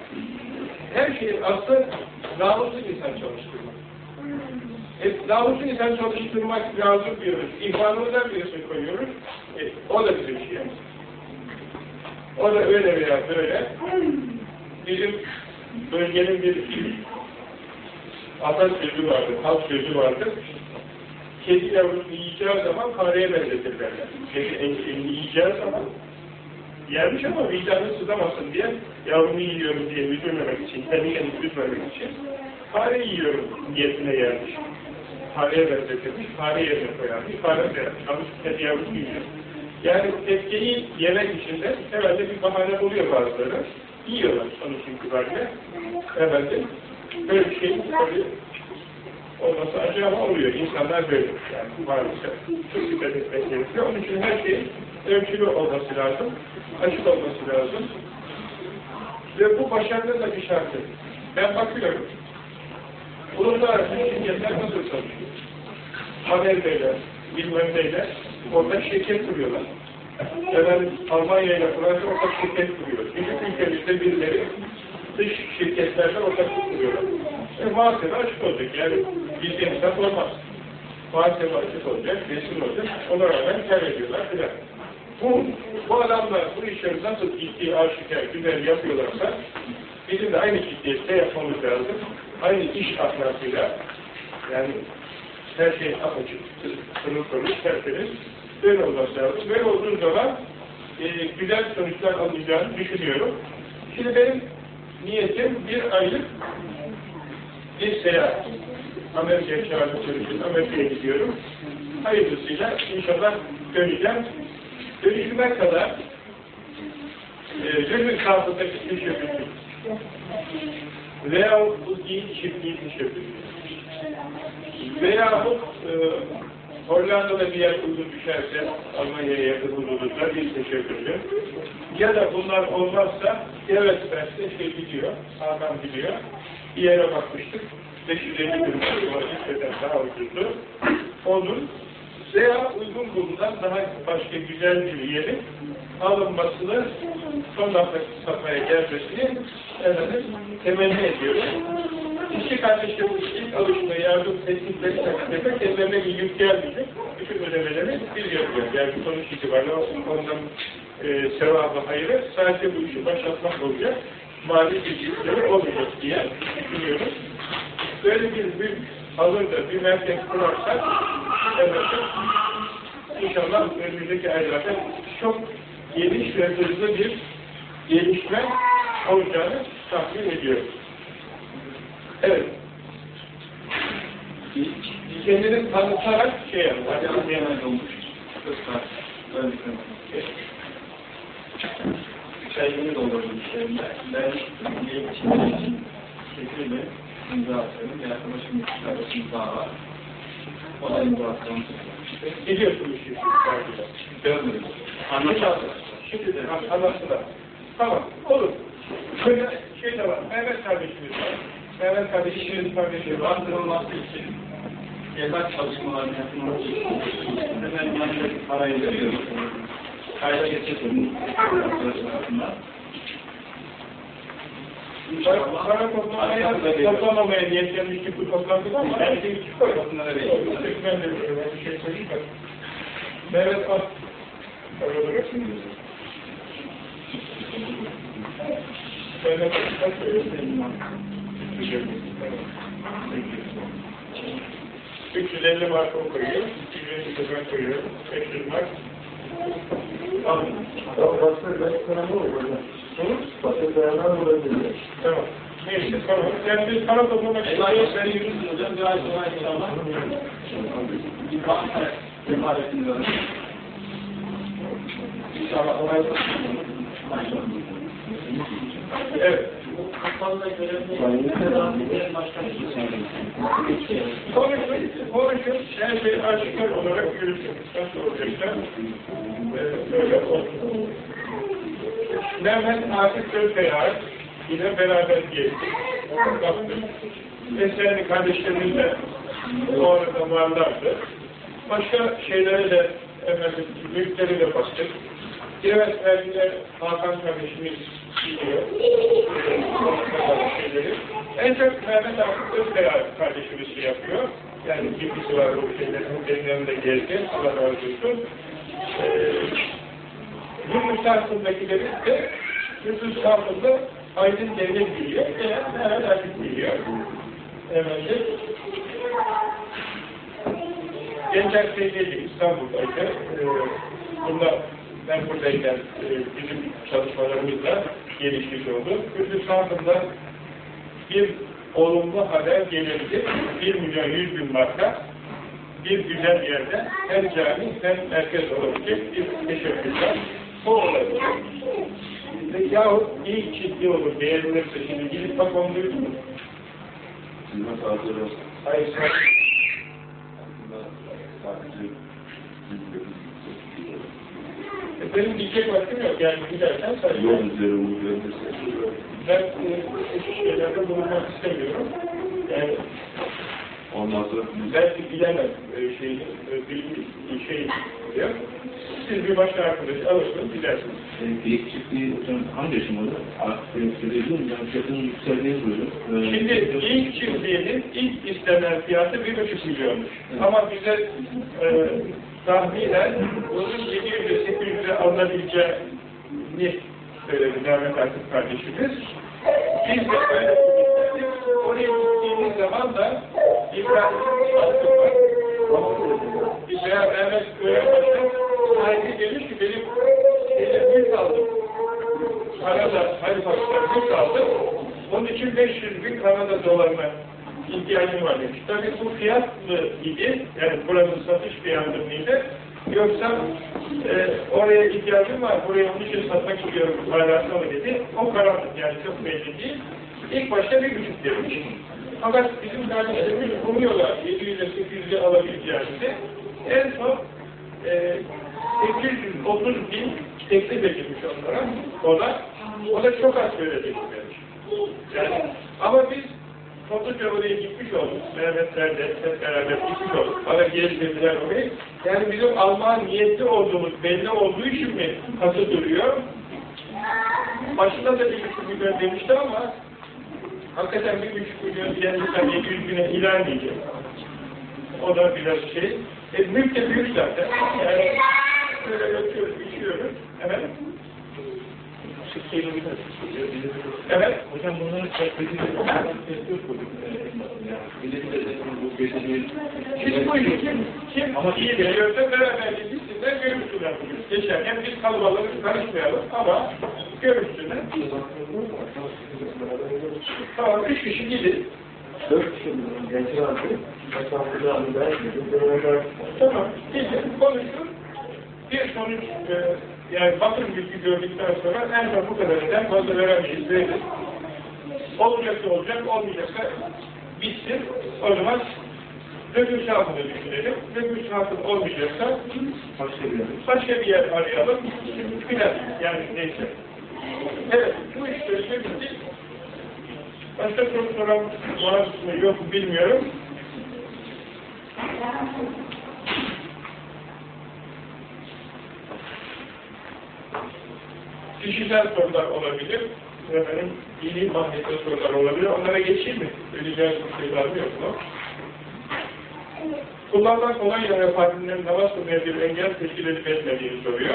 her şeyin aslı namuslu insan çalıştırmak. E, namuslu insan çalıştırmak lazım diyoruz. İhvanımızdan birisini koyuyoruz. E, o da bizim şeyimiz. O da öyle veya böyle. Bizim bölgenin bir atasözü vardır, halk sözü vardır. Kedi yavrusunu yiyeceği zaman fareye benzetirler. Kedi elini yiyeceği zaman yermiş ama vicdanı sızamasın diye yavrumu yiyorum diye üzülmemek için, kendi kendini üzmemek için fare yiyorum niyetine yermiş. Fareye benzetilmiş, fare yerine koyarmış, fare yermiş. Almış kedi yavrusunu yiyor. Yani tepkiyi yemek için de herhalde bir bahane buluyor bazıları. Yiyorlar sonuç itibariyle. Efendim, böyle bir şey tabii olması acı ama oluyor. İnsanlar böyle yani maalesef. Çok dikkat etmek gerekiyor. Onun için her şey ölçülü olması lazım. Açık olması lazım. Ve bu başarının da bir şartı. Ben bakıyorum. Uluslararası şirketler nasıl çalışıyor? Amerika'yla, bilmem neyle orada şirket kuruyorlar. Efendim Almanya ile Fransa ortak şirket kuruyor. Bizim ülkemizde birileri dış şirketlerle ortaklık kuruyorlar. E, muhasebe açık olacak. Yani bizde hesap olmaz. Muhasebe açık olacak, resim olacak. Ona rağmen kar ediyorlar filan. Bu, bu adamlar bu işleri nasıl ciddi, aşikar, güzel yapıyorlarsa bizim de aynı ciddiyette yapmamız lazım. Aynı iş ahlakıyla yani her şey apaçık, pırıl pırıl, tertemiz böyle olması lazım. Böyle olduğu zaman e, güzel sonuçlar alacağını düşünüyorum. Şimdi benim niyetim bir aylık bir seyahat. Amerika'ya çağırdım çalışıyorum. Amerika'ya gidiyorum. Hayırlısıyla inşallah döneceğim. Dönüşüme kadar e, gönül kağıdındaki teşebbüsü veya bu din çiftliği teşebbüsü veya bu e, Hollanda'da bir yer uygun düşerse Almanya'ya yakın hududunda bir teşebbüsü ya da bunlar olmazsa evet derste şey gidiyor, Hakan gidiyor bir yere bakmıştık 550 bin nispeten daha ucuzdu. Onun veya uygun bulunan daha başka güzel bir yerin alınmasını son safhaya gelmesini efendim, temenni ediyorum. İşçi kardeşlerim ilk alışmaya yardım teknikleri takdirde kendilerine bir yük gelmeyecek. Bütün ödemeleri biz yapıyoruz. Yani sonuç itibariyle ondan e, sevabı hayırı sadece bu işi başlatmak olacak. Mali bir yükleri olmayacak diye düşünüyoruz. Böyle bir büyük alır da bir merkez kurarsak evet, inşallah önümüzdeki aylarda çok geniş ve hızlı bir gelişme olacağını tahmin ediyorum. Evet. Kendini tanıtarak şey olmuş. Çayını doldurdum işlerinde. Ben bir için şekilde imza atıyorum. Bir arkadaşım bir kardeşim daha var. O da imza atıyorum. Biliyorsun bu işi. Görmedim. Anlaşıldı. Şimdi de anlaştılar. Tamam, olur. Şöyle şey de var. Mehmet kardeşimiz var. Mehmet kardeşimiz kardeşimiz var. Arttırılması için evrak çalışmalarının yapılması için hemen yanındaki parayı veriyorum. Kayda geçirdim. Arkadaşlar Para, para toplamaya, toplamamaya niyetlenmiştik bu toplantıda ama her şeyi çıkıyor. Ben de bir şey söyleyeyim? Mehmet. Paraları. Mehmet al. söyleyeyim. 350 marka koyuyor, 250 de ben koyuyorum, 500 mark. Alın. Başka ben sana ne olur Hı? Başka dayanan olabilir. Tamam. Neyse, tamam. Yani biz para toplamak için... Ben yürüdüm hocam. Bir ay sonra inşallah. Bir banka kefaretini verin. İnşallah oraya Evet. Fazla görevli Konuşun, konuşun, her şey aşikar olarak yürüsün. Nasıl olacaksa e, böyle olsun. Mehmet Akif Sözbeyar yine beraber geldik. Baktık. Esra'nın kardeşlerimiz de o arada varlardı. Başka şeylere de efendim, büyüklere de baktık. Biraz evvel Hakan kardeşimiz. Şeyleri. En çok Mehmet Akif Özkaya kardeşimiz şey yapıyor. Yani bilgisi var bu şeylerin. Yanımda geldi. Allah razı olsun. Ee, Yunus Sarfı'ndakileri de Yunus Sarfı'nda Aydın Devlet biliyor. Veya Mehmet Akif biliyor. Efendim. Gençler Seyyidi İstanbul'daydı. Ee, bunda ben buradayken e, bizim çalışmalarımızla gelişmiş oldu. Yunus Sarfı'nda bir olumlu haber gelirdi. 1 milyon 100 bin marka bir güzel yerde hem cami hem merkez olabilecek bir teşebbüsler bu olabilir. Yahut iyi çizgi olur, beğenilirse şimdi gidip bak onu duydun mu? Hizmet hazırı Hayır, sen sadece e, benim diyecek vaktim yok. Yani giderken sadece yol üzeri uygulanırsa ben e, şeylerde bulunmak istemiyorum. Yani ondan sonra belki bilemem e, şeyi, e, bir şey diyor. Siz bir başka arkadaş alırsınız, gidersiniz. Geyik çiftliği hocam hangi aşamada? Artık söyleyeyim ben fiyatının yükseldiğini duydum. Ee, Şimdi ilk çiftliğinin ilk istenen fiyatı bir buçuk milyonmuş. Ama bize e, tahminen bunun 700'e 800'e alınabileceğini söyledi Mehmet Akif kardeşimiz. Biz de böyle. Oraya gittiğimiz zaman da İbrahim Hakkı var. Biz veya Mehmet Göğebaşı sahibi gelir ki benim elim bir kaldım. Kanada Halifax'ta bir kaldım. Onun için 500 bin Kanada dolarına ihtiyacım var demiş. Tabii bu fiyat mı idi? Yani buranın satış fiyatı mıydı? Yoksa e, oraya ihtiyacım var, buraya onun için satmak istiyorum, manası mı dedi. O karanlık yani çok belli değil. İlk başta bir buçuk demiş. Fakat bizim kardeşlerimiz umuyorlar 700'e 800'e alabileceğimizi. En son e, 830 bin teklif edilmiş onlara. O da, o da çok az söyledi demiş. Yani, ama biz topluca oraya gitmiş olduk. Mehmetlerle hep beraber gitmiş olduk. Bana gezdirdiler orayı. Yani bizim Alman niyetli olduğumuz belli olduğu için mi katı duruyor? Başında da bir buçuk milyon demişti ama hakikaten bir buçuk milyon kendisinden 700 bine ilan diyecek. O da biraz şey. E, mülk de büyük zaten. Yani böyle yapıyoruz, içiyoruz. Evet. Evet. Hocam bunların perspektifi bu belediye Siz buyurun. Kim, kim ama iyi biliyorsa beraber gitsinler görürsünler bugün. Geçerken biz kalabalık karışmayalım ama görürsünler. Tamam, üç kişi gidin. Dört kişi bizim gençler vardı. Ben gittim. Beraber Tamam, gidin, konuşun. Bir sonuç, e, yani bakın bilgi gördükten sonra en son bu kadarından fazla veremeyiz, veririz. Olacaksa olacak, olmayacaksa bitsin. O zaman döküm şartını düşünelim. Döküm şartı olmayacaksa başka bir yer. başka bir yer arayalım. Filan, yani neyse. Evet, bu iş böylece bitti. Başka soru soran var mı yok bilmiyorum. Kişisel sorular olabilir. Efendim, dini mahiyette sorular olabilir. Onlara geçeyim mi? Söyleyeceğiz bir şeyler mi yok mu? Kullanılan kolay yara partilerin namaz kılmaya bir engel teşkil edip etmediğini soruyor.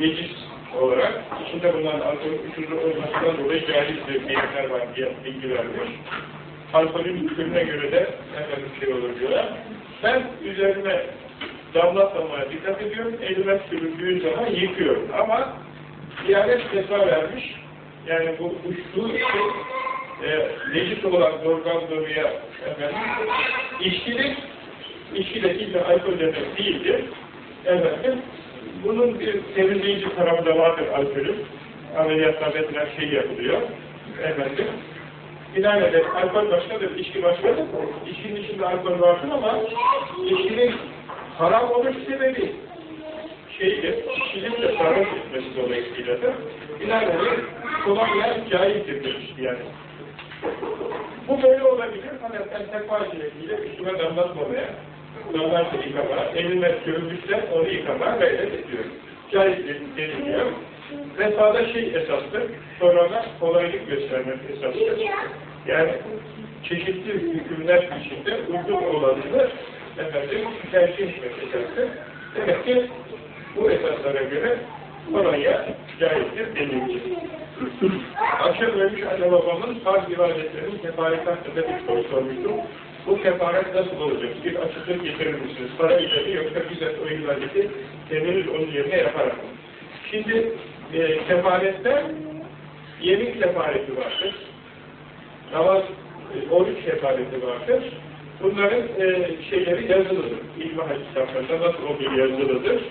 Necis olarak, içinde bulunan alkolün uçucu olmasından dolayı cahildir diyenler var diye bilgi vermiş. Alkolün türüne göre de efendim şey olur diyorlar. Ben üzerine damlatmamaya dikkat ediyorum. Elime sürüldüğü zaman yıkıyorum. Ama Diyanet fetva vermiş. Yani bu uçtuğu şey e, necis olan dorgan doruya efendim içkilik içki de illa alkol demek değildir. Efendim, bunun bir temizleyici tarafı da vardır alkolün. Ameliyatlarda falan şey yapılıyor. Efendim, binaenaleyh alkol başkadır, içki başkadır. İçkinin içinde alkol vardır ama içkinin haram oluş sebebi şeydir, içkinin de sarhoş etmesi dolayısıyladır. Binaenaleyh kolonya caizdir demiş yani. Bu böyle olabilir fakat ben tekva ciletiyle üstüme damlatmamaya, damlatma yıkama, elime sürmüşler onu yıkama gayret ediyorum. Caiz deniliyor. Vefada şey esastır, sorana kolaylık göstermek esastır. Yani çeşitli hükümler içinde uygun olanını efendim tercih etmek esastır. Demek ki bu esaslara göre kolonya caizdir denildi. Akşam ölmüş anne babamın farz ibadetlerinin kefareti hakkında bir soru sormuştum. Bu kefaret nasıl olacak? Bir açıklık getirir misiniz? Para ileri yoksa bizzat o ibadeti kendiniz onun yerine yaparak? Şimdi e, kefarette yemin kefareti vardır. Namaz, e, oruç kefareti vardır. Bunların e, şeyleri yazılıdır. İlmihal kitaplarında nasıl olduğu yazılıdır.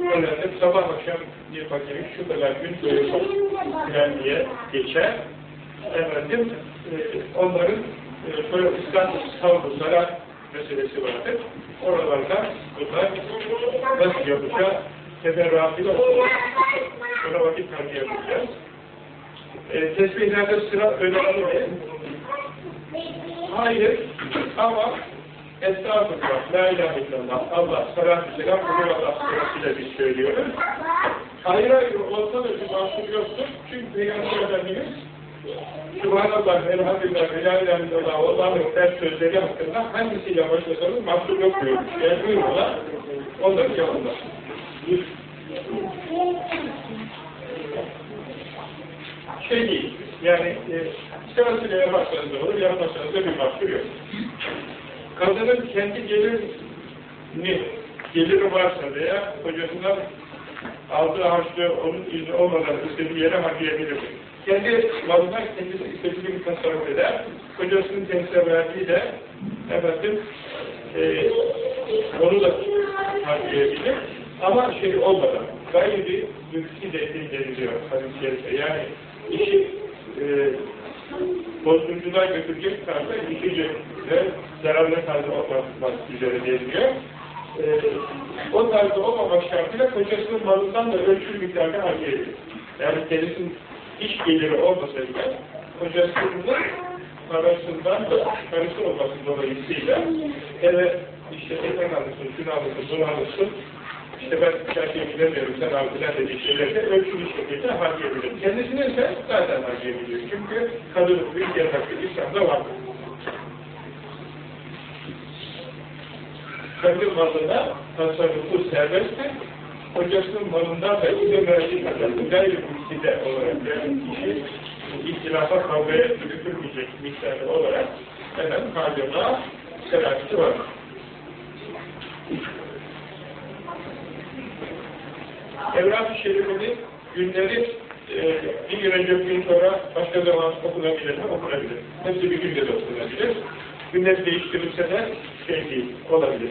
Efendim sabah akşam bir bakayım şu kadar gün böyle filan diye geçer. Efendim e, onların e, böyle İslam savunma salat meselesi vardır. Oralarda bunlar nasıl yapacağız? Okuyacağız. Buna vakit harcayacağız. E, tesbihlerde sıra önemli mi? Hayır. Ama Estağfurullah, La ilahe illallah, Allah, salatü selam, Kudur Allah sırasıyla biz söylüyoruz. Ayrı ayrı olsa da bir mahsur yoktur. Çünkü Peygamber Efendimiz Subhanallah, Elhamdülillah, ve La ilahe illallah, Allah'ın ders sözleri hakkında hangisiyle başlasanız mahsur yok diyoruz. Yani buyurmalar, onları yapınlar. Şey değil, yani e, sırasıyla yaparsanız olur, yapmasanız da bir mahsur yok. Kadının kendi gelirini, geliri varsa veya kocasından aldığı harçlığı onun izni olmadan istediği yere harcayabilir. Kendi malından kendisi istediği bir tasarruf eder. Kocasının kendisine verdiği de efendim e, onu da harcayabilir. Ama şey olmadan, gayri mülki de deniliyor hadis-i şerife. Yani işi e, bozguncular götürecek tarzda yıkıcı ve zararlı tarzda olmak üzere deniliyor. Ee, o tarzda olmamak şartıyla kocasının malından da ölçülü miktarda harcayabilir. Yani kendisinin iş geliri olmasa bile kocasının parasından da karısı olması dolayısıyla eve işte ekran alırsın, şunu alırsın, bunu alırsın, işte ben çarşıya gidemiyorum, sen al filan dediği şeyleri de ölçülü şekilde harcayabilir. Kendisini ise zaten harcayabiliyor. Çünkü kadın büyük yer hakkı İslam'da vardır. Kadın malına tasarrufu serbesttir. Kocasının malından da izin verdiği kadar gayri mülkide olarak yani kişi ihtilafa kavgaya götürmeyecek miktarda olarak efendim harcama serafeti vardır. Evrat-ı Şerif'in günleri e, bir gün önce bir gün sonra başka zaman okunabilir mi? Okunabilir. Hepsi bir günde de okunabilir. Günler değiştirilse de şey değil, olabilir.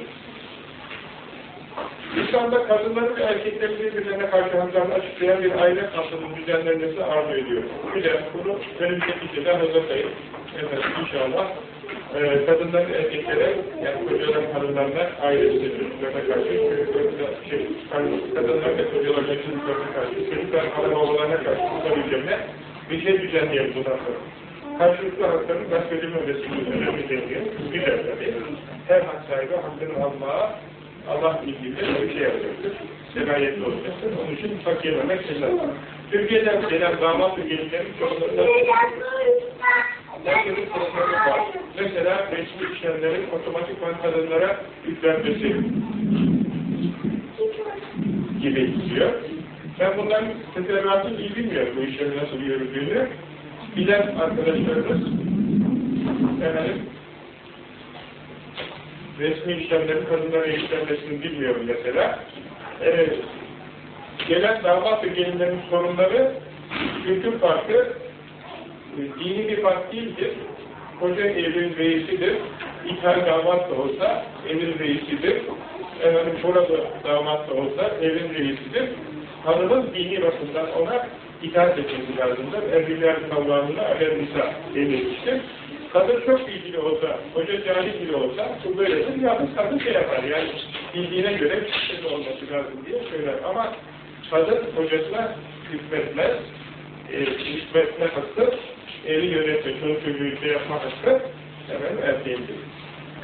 İslam'da kadınların ve erkeklerin birbirlerine karşı haklarını açıklayan bir aile kapsamının düzenlenmesi arzu ediyor. Güzel, bunu önümüzdeki geceden hazırlayın. Evet, inşallah. Ee, kadınların erkeklere, yani kocaların kadınlarına, ailesine, çocuklarına karşı, şey, kadınlar ve kocalarına, çocuklarına karşı, çocuklar, hanım babalarına karşı tutabileceğine bir şey düzenleyelim bundan sonra. Karşılıklı hakların edilmemesinin önemli deniyor. Güzel tabii. Her hak sahibi hakkını almaya Allah ilgili bir şey yapacaktır. Sebayetli olacaktır. Onun için hak yememek lazım. Türkiye'den gelen damat sorunları var. Mesela resmi işlemlerin otomatikman kadınlara yüklenmesi gibi diyor. Ben bunların teferruatını iyi bilmiyorum bu işlerin nasıl yürüdüğünü. Bilen arkadaşlarımız efendim resmi işlemlerin kadınlara işlenmesini bilmiyorum mesela. Ee, gelen damat ve gelinlerin sorunları kültür farkı e, dini bir fark değildir. Koca evin reisidir. İthal damat da olsa evin reisidir. Efendim burada damat da olsa evin reisidir. Hanımın dini bakımdan ona itaat etmesi lazımdır. Erbiler kavramında alel-nisa denilmiştir. Kadın çok bilgili olsa, hoca cahil bile olsa bu böyledir. Yalnız kadın şey yapar yani bildiğine göre bir şey olması lazım diye söyler. Ama kadın hocasına hükmetmez. E, hükmetme hakkı, evi yönetme, çoluk çocuğu şey yapma hakkı hemen erkeğindir.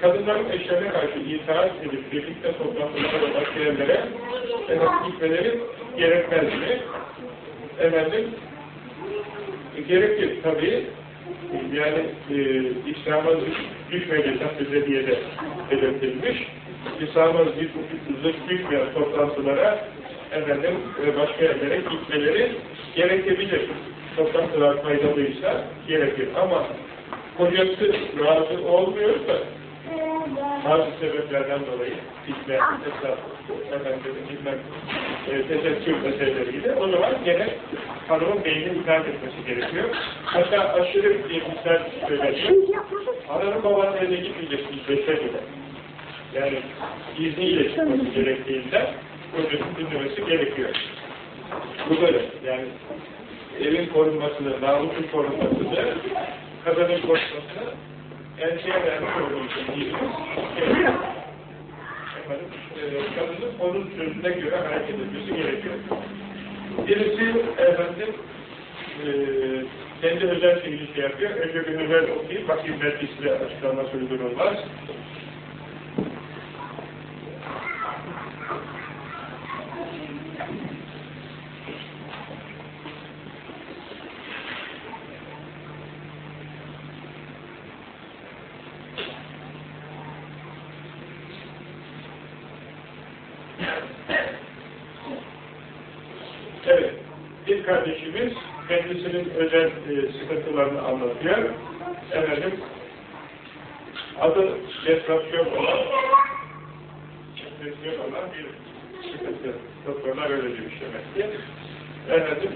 Kadınların eşlerine karşı itaat edip birlikte toplantılara ve başka yerlere evet, gitmeleri gerekmez mi? efendim e, gerekir tabii. Yani e, İslam'a düşmeyecek bize diye de belirtilmiş. İslam'a düşmeyen toplantılara efendim e, başka yerlere gitmeleri gerekebilir. Toplantılar faydalıysa gerekir. Ama kocası razı olmuyorsa bazı sebeplerden dolayı gitme, hesap, efendim, gitmek, e, tesettür meseleleriyle o zaman gene hanımın beynini itaat etmesi gerekiyor. Hatta aşırı bir misal söyleniyor. Ananın babanın evine gitmeyeceksiniz beşe bile. Yani izniyle çıkması gerektiğinden kocasının dinlemesi gerekiyor. Bu böyle. Yani evin korunmasını, namusun korunmasını, kadının korunmasını erkeğe vermiş olduğu için dinimiz. Efendim, e, kadının onun sözüne göre hareket etmesi gerekiyor. Birisi efendim e, kendi özel şeyini şey yapıyor. Önce bir özel okuyayım. Bakayım belki size açıklaması uygun olmaz. Evet, bir kardeşimiz kendisinin özel e, sıkıntılarını anlatıyor. Efendim, adı depresyon olan, depresyon olan bir sıkıntı. Doktorlar öyle demiş demek ki. Efendim,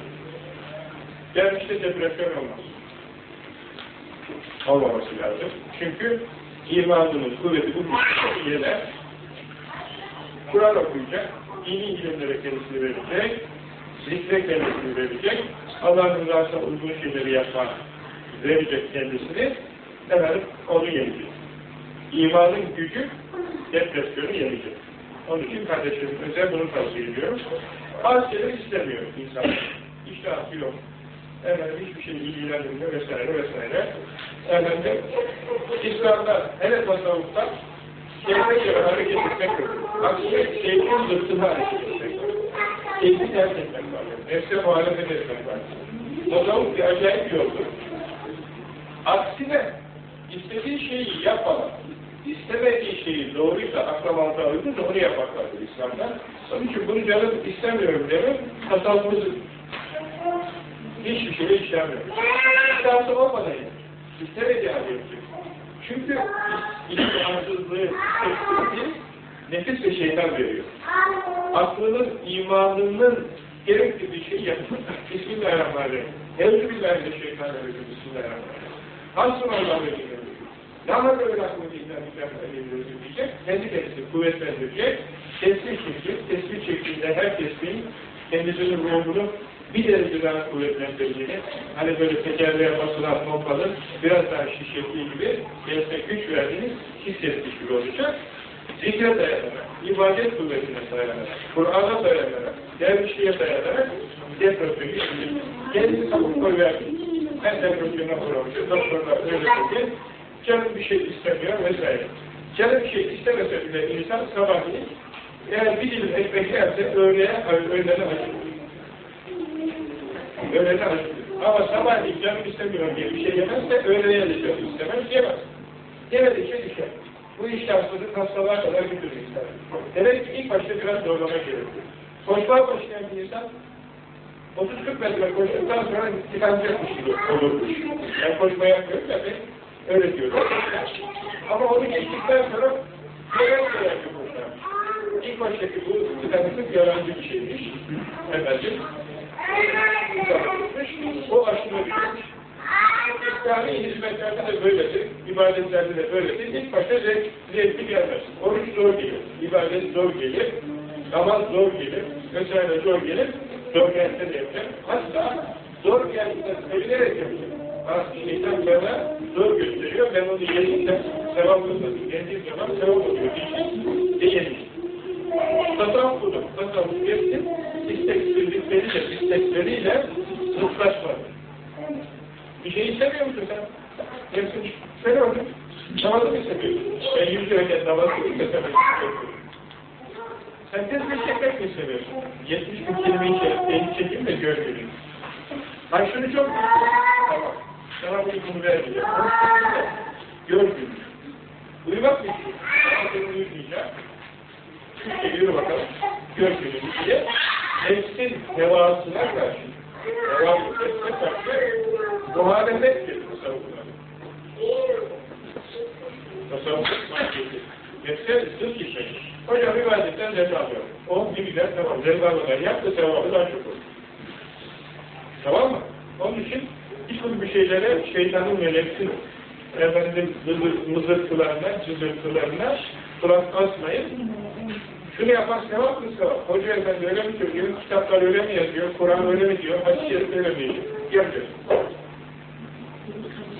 gelmişte depresyon olmaz. Olmaması lazım. Çünkü imanının kuvveti bu yerine Kur'an okuyacak, dini ilimlere kendisini verecek, zikre kendisini verecek, Allah'ın rızasına uygun şeyleri yapmak verecek kendisini, efendim onu yenecek. İmanın gücü depresyonu yenecek. Onun için kardeşlerim özel bunu tavsiye ediyorum. Bazı şeyler istemiyor insan. İştahı yok. Efendim hiçbir şey ilgilenmiyor vesaire vesaire. Efendim İslam'da hele tasavvufta keyfe göre hareket etmek yok. Aksine keyfin zıttına hareket. Keyfi terk etmek var. Nefse muhalefet etmek var. Tasavvuf bir acayip yoldur. Aksine istediği şeyi yapmamak, istemediği şeyi doğruysa, akla mantığa uygunsa onu yapmak vardır İslam'da. Onun için bunu canım istemiyorum demek, tasavvufuzun. Hiçbir şeye işlemiyor. İslam'da olmadan istemediği halde yapacak. Çünkü İslamsızlığı, nefis ve şeytan veriyor. Aklının, imanının gerektiği şey yapmak. Bismillahirrahmanirrahim. Euzubillahimineşşeytanirracim. Bismillahirrahmanirrahim. Hasbunallahu ve ne kadar öyle aklını dinler diyecek, kendi kendisini kuvvetlendirecek, tesbih çekecek, tesbih çektiğinde her tesbihin kendisinin ruhunu bir derece daha kuvvetlendirdiğini, hani böyle tekerleğe basılan pompanın biraz daha şişirdiği gibi kendisine güç verdiğini hissetmiş gibi olacak. Zikre dayanarak, ibadet kuvvetine dayanarak, Kur'an'a dayanarak, dervişliğe dayanarak depresyonu geçirir. Kendini sabuk koyuvermiş. Ben depresyona uğramışım, doktorlar öyle dedi. Canım bir şey istemiyor vesaire. Canım bir şey istemese bile insan sabahleyin eğer bir dilim ekmek yerse öğleye, öğlene acıkır. Öğlene acıkır. Ama sabahleyin canım istemiyor diye bir şey yemezse öğleye de canım istemez, yemez. Yemedikçe düşer. Bu iştahsızlık hastalığa kadar götürür insan. Demek ki ilk başta biraz zorlama gerekiyor. Koşmaya başlayan bir insan 30-40 metre koştuktan sonra tıkanacakmış gibi olurmuş. Yani koşmaya yapmıyor tabii. Öyle diyorlar. Ama onu geçtikten sonra gören gören bir koşar. İlk baştaki bu tıkanıklık yarancı bir şeymiş. Efendim. O aşırı bir İslami hizmetlerde de böyledir, ibadetlerde de böyledir. İlk başta zevk, zevkli gelmez. Oruç zor gelir, ibadet zor gelir, namaz zor gelir, vesaire zor gelir, zor gelse de yapacak. Hatta zor gelse sevinerek yapacak. Aslında şeytan bana zor gösteriyor, ben onu yediğimde sevap olmadım. Yediğim zaman sevap oluyor. Bir şey de Tasavvuf budur. Tasavvuf geçsin, isteksizlikleriyle, istekleriyle zıtlaşmadı. Bir şey istemiyor musun sen? Hepsini söyle onu. Namazı mı istemiyorsun? Ben yüzü öyle namazı mı istemiyorum? Sen tesbih çekmek mi seviyorsun? 70 bin kelimeyi çek, beni çekeyim de gör göreyim. Ha şunu çok Tamam. Sana bu bunu vermeyeceğim. Gör günü. Uyumak mı? Tamam seni uyutmayacağım. Geliyor bakalım. Gör günü diye. Nefsin hevasına karşı. Karşı muhalefettir tasavvuflar. Tasavvuf mahkesi. Nefse sırf işe. Hocam ibadetten zevk alıyor. O ne güzel tamam. Zevk almadan yap da sevabı daha çok olur. Tamam mı? Onun için hiç bu bir şeylere şeytanın ve nefsin efendim mızırtılarına, cızırtılarına kulak asmayın. Şunu yapan sevap mı sevap? Hoca efendi öyle mi söylüyor? Kitaplar öyle mi yazıyor? Kur'an öyle mi diyor? Hadis-i şerif öyle mi diyor? Yapacağız.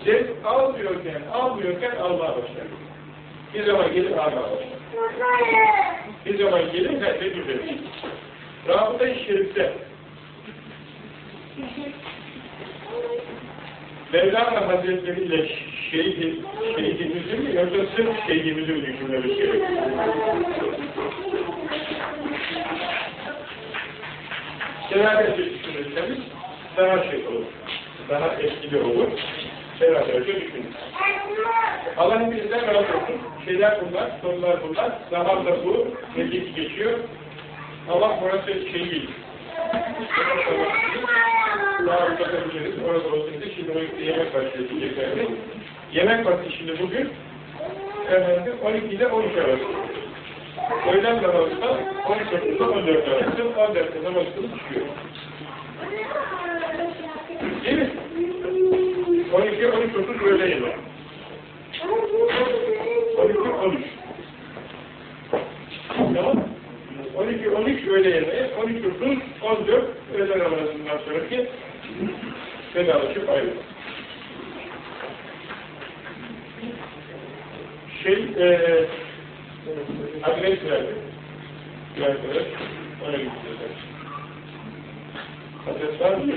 Zevk almıyorken, almıyorken Allah'a başlar. Bir zaman gelir Allah'a başlar. Bir zaman gelir her şey düzelir. Rabıta-i Şerif'te Mevlana Hazretleri ile şehidi, şehidimizi mi yoksa sırf şehidimizi mi düşünmemiz gerekiyor? Beraberce düşünürseniz daha şey olur, daha etkili olur. Beraberce düşünün. Allah hepinizden razı olsun. Şeyler bunlar, sorular bunlar. Zaman da bu, meclisi geçiyor. Allah burası şey değil. Daha uzatabiliriz. Orada olsaydı şimdi yemek diyeceklerdi. Yemek vakti şimdi bugün efendim 12 ile 13 arası. Öğlen namazında 14 ile 14 arası 14 ile namaz kılıp çıkıyor. Değil mi? 12, 13, 30 öğle yemeği. 12, 13. Tamam mı? 12, 13 öğle yemeği, 12, 30, 14 öğle namazından sonraki vedalaşıp ayrılır. Şey, eee adres verdi. Bir arkadaş, ona gideceğiz. Adres var mı?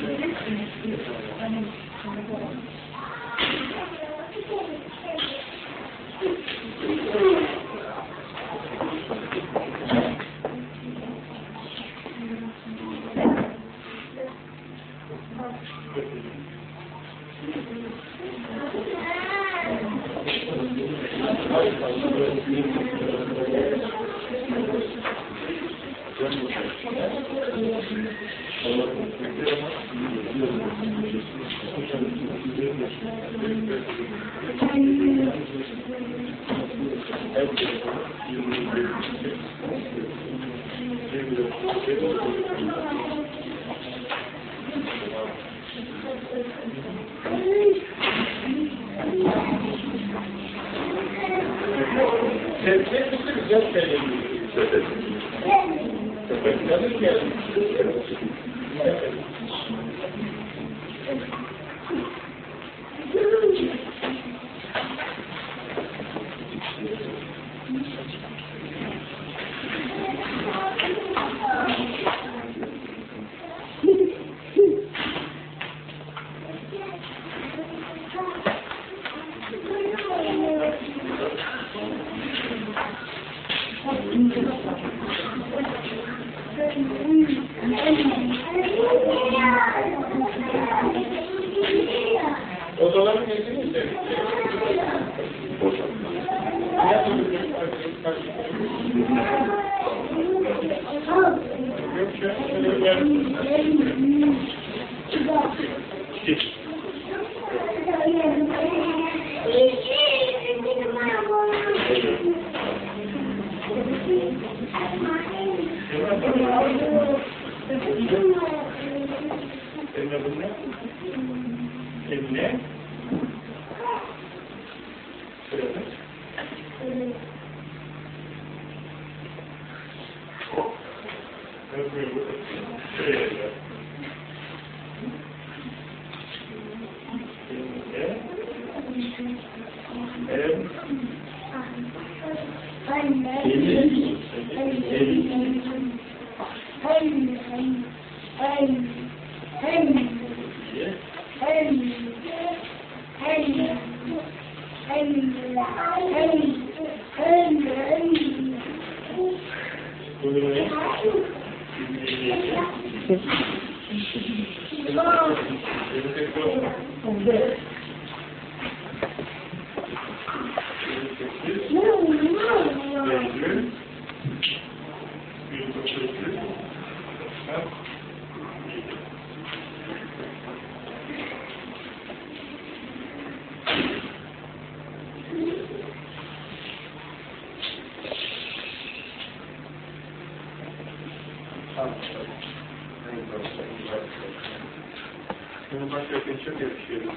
Sevgi güzel şeyler. Tabii ki. Odaların Şey yapışıyoruz.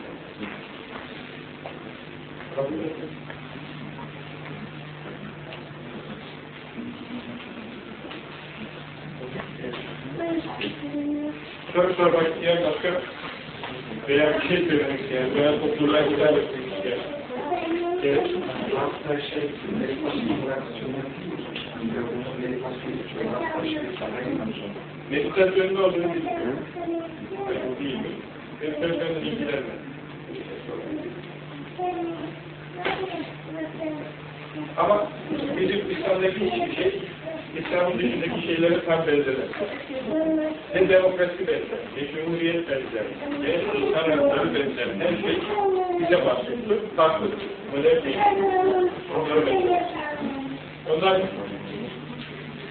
Kabul edin. Soru sormak isteyen başka veya bir şey söylemek isteyen veya topluluğa hitap etmek isteyen. Evet. Şey, meditasyon bırakışını, meditasyon Meditasyonun ne olduğunu bilmiyorum. Meditasyonla ilgilenmem. Ama bizim İslam'daki hiçbir şey, İslam'ın dışındaki şeylere tam benzemez. Ne demokrasi benzer, ne cumhuriyet benzer, ne insan hakları benzer. Her şey bize mahsustur, farklıdır. Modern değil. Onlara benzer. Onlar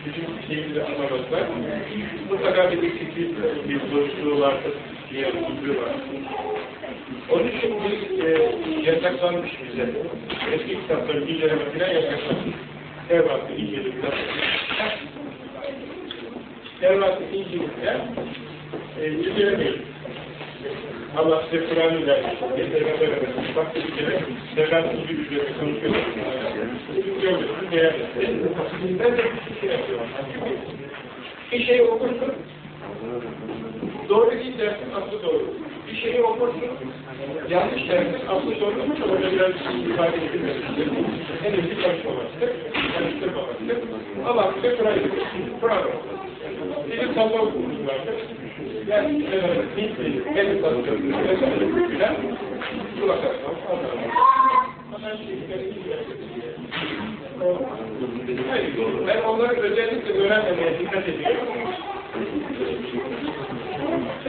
bizim şeyimizi anlamazlar. Mutlaka bir eksiklik, bir boşluğu vardır, yanlışlığı vardır. Onun için biz e, yasaklanmış bize. Eski kitapları inceleme falan yasaklanmış. Her vakti incelikler. Her vakti incelikler e, incelemeyin. Allah size Kur'an'ı vermiş. Peygamber Efendimiz. Bak bir kere Mevlam gibi üzerine konuşuyor. Gördünüz, beğendiniz. Ben de bir şey yapıyorum. Bir şey okursun, doğru değil dersin, aslı doğru. Bir şeyi okursun, yanlış dersin, aslı doğru ama orada biraz ifade edilmemiştir. En iyisi karışmamasıdır, karıştırmamasıdır. Allah bize Kur'an Kur'an Bizim tasavvufumuz vardır. Yani Hintli, meditasyon, vesaire filan kulak asmam, anlamam. Ondan şeyleri Hayır, ben onları özellikle öğrenmemeye dikkat ediyorum.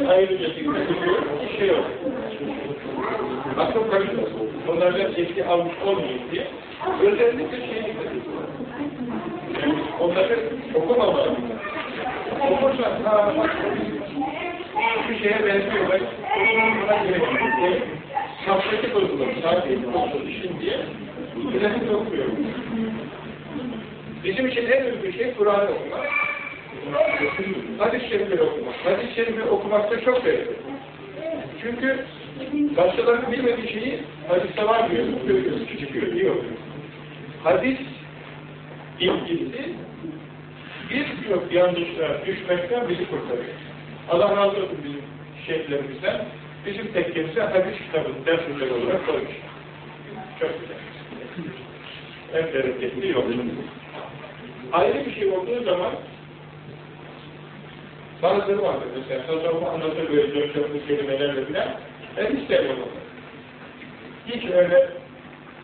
Ayrıca dikkat ediyorum, bir şey yok. Aklım karışmasın. Onlardan etki almış olmayayım diye. Özellikle şey dikkat. Yani onları okumamalı. Okursan, ha bir şeye benziyor, bak, buna gerek yok diye, şapkaki bozulur, saatlik bozulur, işin diye, bileti okuyor. Bizim için en uygun şey Kur'an'ı okumak. Hadis-i şerifleri okumak. Hadis-i şerifleri okumakta çok değerli. Çünkü başkalarının bilmediği şeyi hadiste var diyorsun, görüyorsun, çıkıyor, diyor. Hadis ilgisi bir yok yanlışlar düşmekten bizi kurtarıyor. Allah razı olsun bizim şeyhlerimizden. Bizim tekkemize hadis kitabını dersler olarak koymuş. Çok güzel. En bereketli yol. Ayrı bir şey olduğu zaman bazıları vardır mesela tasavvufu anlatır böyle dört çöplük kelimelerle filan ben istemiyorum onu. Hiç öyle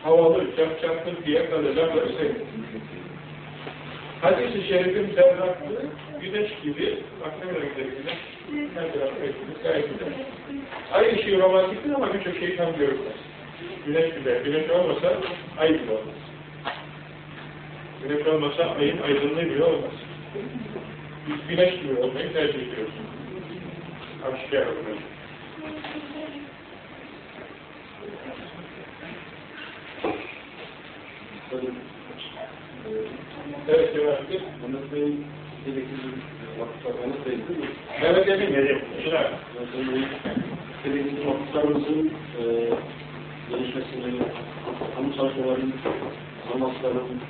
havalı, çapçaplı diye kalacağım böyle sevmiyorum. Hadis-i şerifin zerratlığı güneş gibi, bak ne kadar güzel güneş, her tarafı ekmek, gayet güzel. Ay ışığı romantiktir ama birçok şeyi tam görürler. Güneş güzel, güneş olmasa ay bile olmaz. Güneş olmasa ayın aydınlığı bile olmaz. Biz güneş gibi olmayı tercih ediyoruz. Aşikar olmayı. Evet, Bey. Mehmet Bey'in gerekli vakıflarını sayısı mı? Mehmet Emin Bey, Çınar. Gerekli vakıflarımızın e, gelişmesini, kamu çalışmaların, sanatların,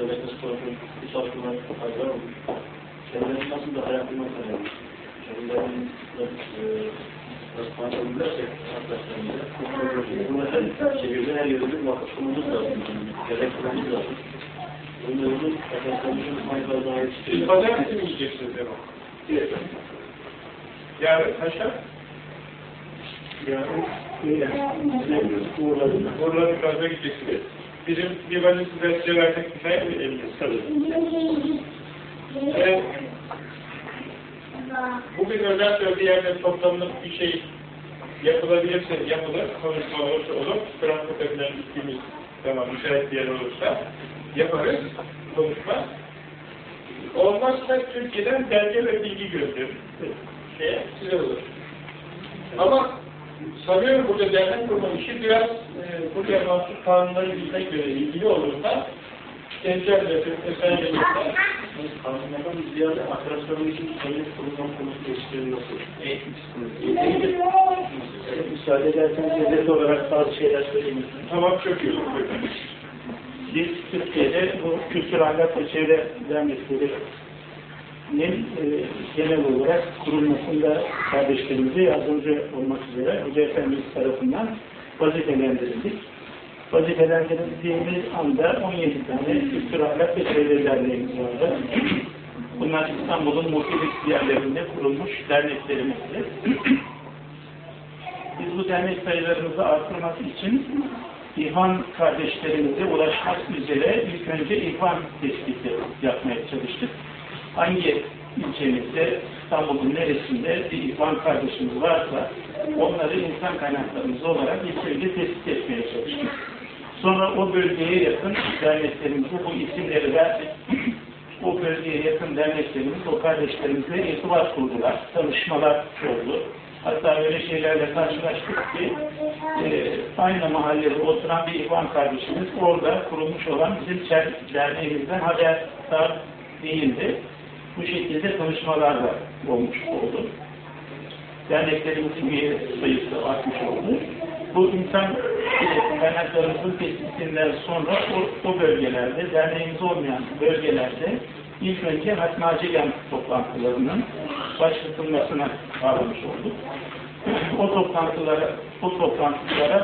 devletmesi tarafından bu çalışmalar faydalar olmuş. Kendilerini nasıl da hayatından tanıyormuş. Kendilerini e, nasıl tanıyabilirsek arkadaşlarımıza, bunu her şehirde, her yerde bir vakıfımız lazım. Gerektirmemiz lazım. Bunların arkadaşlarımızın faydalarına ait Siz pazartesi mi yiyeceksiniz Erol? Evet. Yarın kaçta? Yani, öyle. Uğurladım. Oraları fazla gideceksiniz. Bizim bir valiz size size versek güzel mi eliniz? Tabii. Ve Bugün özel bir yerde toplanıp bir şey yapılabilirse yapılır, konuşma olursa olur, Frankfurt'a falan gittiğimiz zaman müsait bir yer olursa yaparız, konuşma. Olmazsa Türkiye'den belge ve bilgi gönderir. Şeye, size olur. Ama sanıyorum burada dernek kurma işi biraz e, buraya mahsus kanunları bilmek göre ilgili olursa Gençlerle, Türkmesenle Kanunlardan ziyade arkadaşlarım için devlet kurulma konusu geçirilmesi. Eğitim psikolojisi. Evet, müsaade ederseniz devlet olarak bazı şeyler söyleyeyim. Tamam çok iyi. Biz Türkiye'de bu kültür ahlak ve çevre derneklerinin e, genel olarak kurulmasında kardeşlerimize yardımcı olmak üzere Hoca Efendimiz tarafından vazifelendirildik. Vazifelendirildiğimiz anda 17 tane ahlak ve çevre derneğimiz vardı. Bunlar İstanbul'un muhtelif yerlerinde kurulmuş derneklerimizdi. Biz bu dernek sayılarımızı artırmak için İhvan kardeşlerimize ulaşmak üzere ilk önce İhvan tespiti yapmaya çalıştık. Hangi ilçemizde, İstanbul'un neresinde bir İhvan kardeşimiz varsa onları insan kaynaklarımız olarak önce tespit etmeye çalıştık. Sonra o bölgeye yakın derneklerimize bu isimleri verdik. o bölgeye yakın derneklerimiz o kardeşlerimizle irtibat kurdular. Tanışmalar oldu. Hatta öyle şeylerle karşılaştık ki e, aynı mahallede oturan bir İhvan kardeşimiz orada kurulmuş olan bizim derneğimizden haberdar değildi. Bu şekilde tanışmalar da olmuş oldu. Derneklerimizin üye sayısı artmış oldu. Bu insan e, kaynaklarımızın tespitinden sonra o, o bölgelerde, derneğimiz olmayan bölgelerde ilk önce Hatmi toplantılarının başlatılmasına sağlamış olduk. O toplantılara, o toplantılara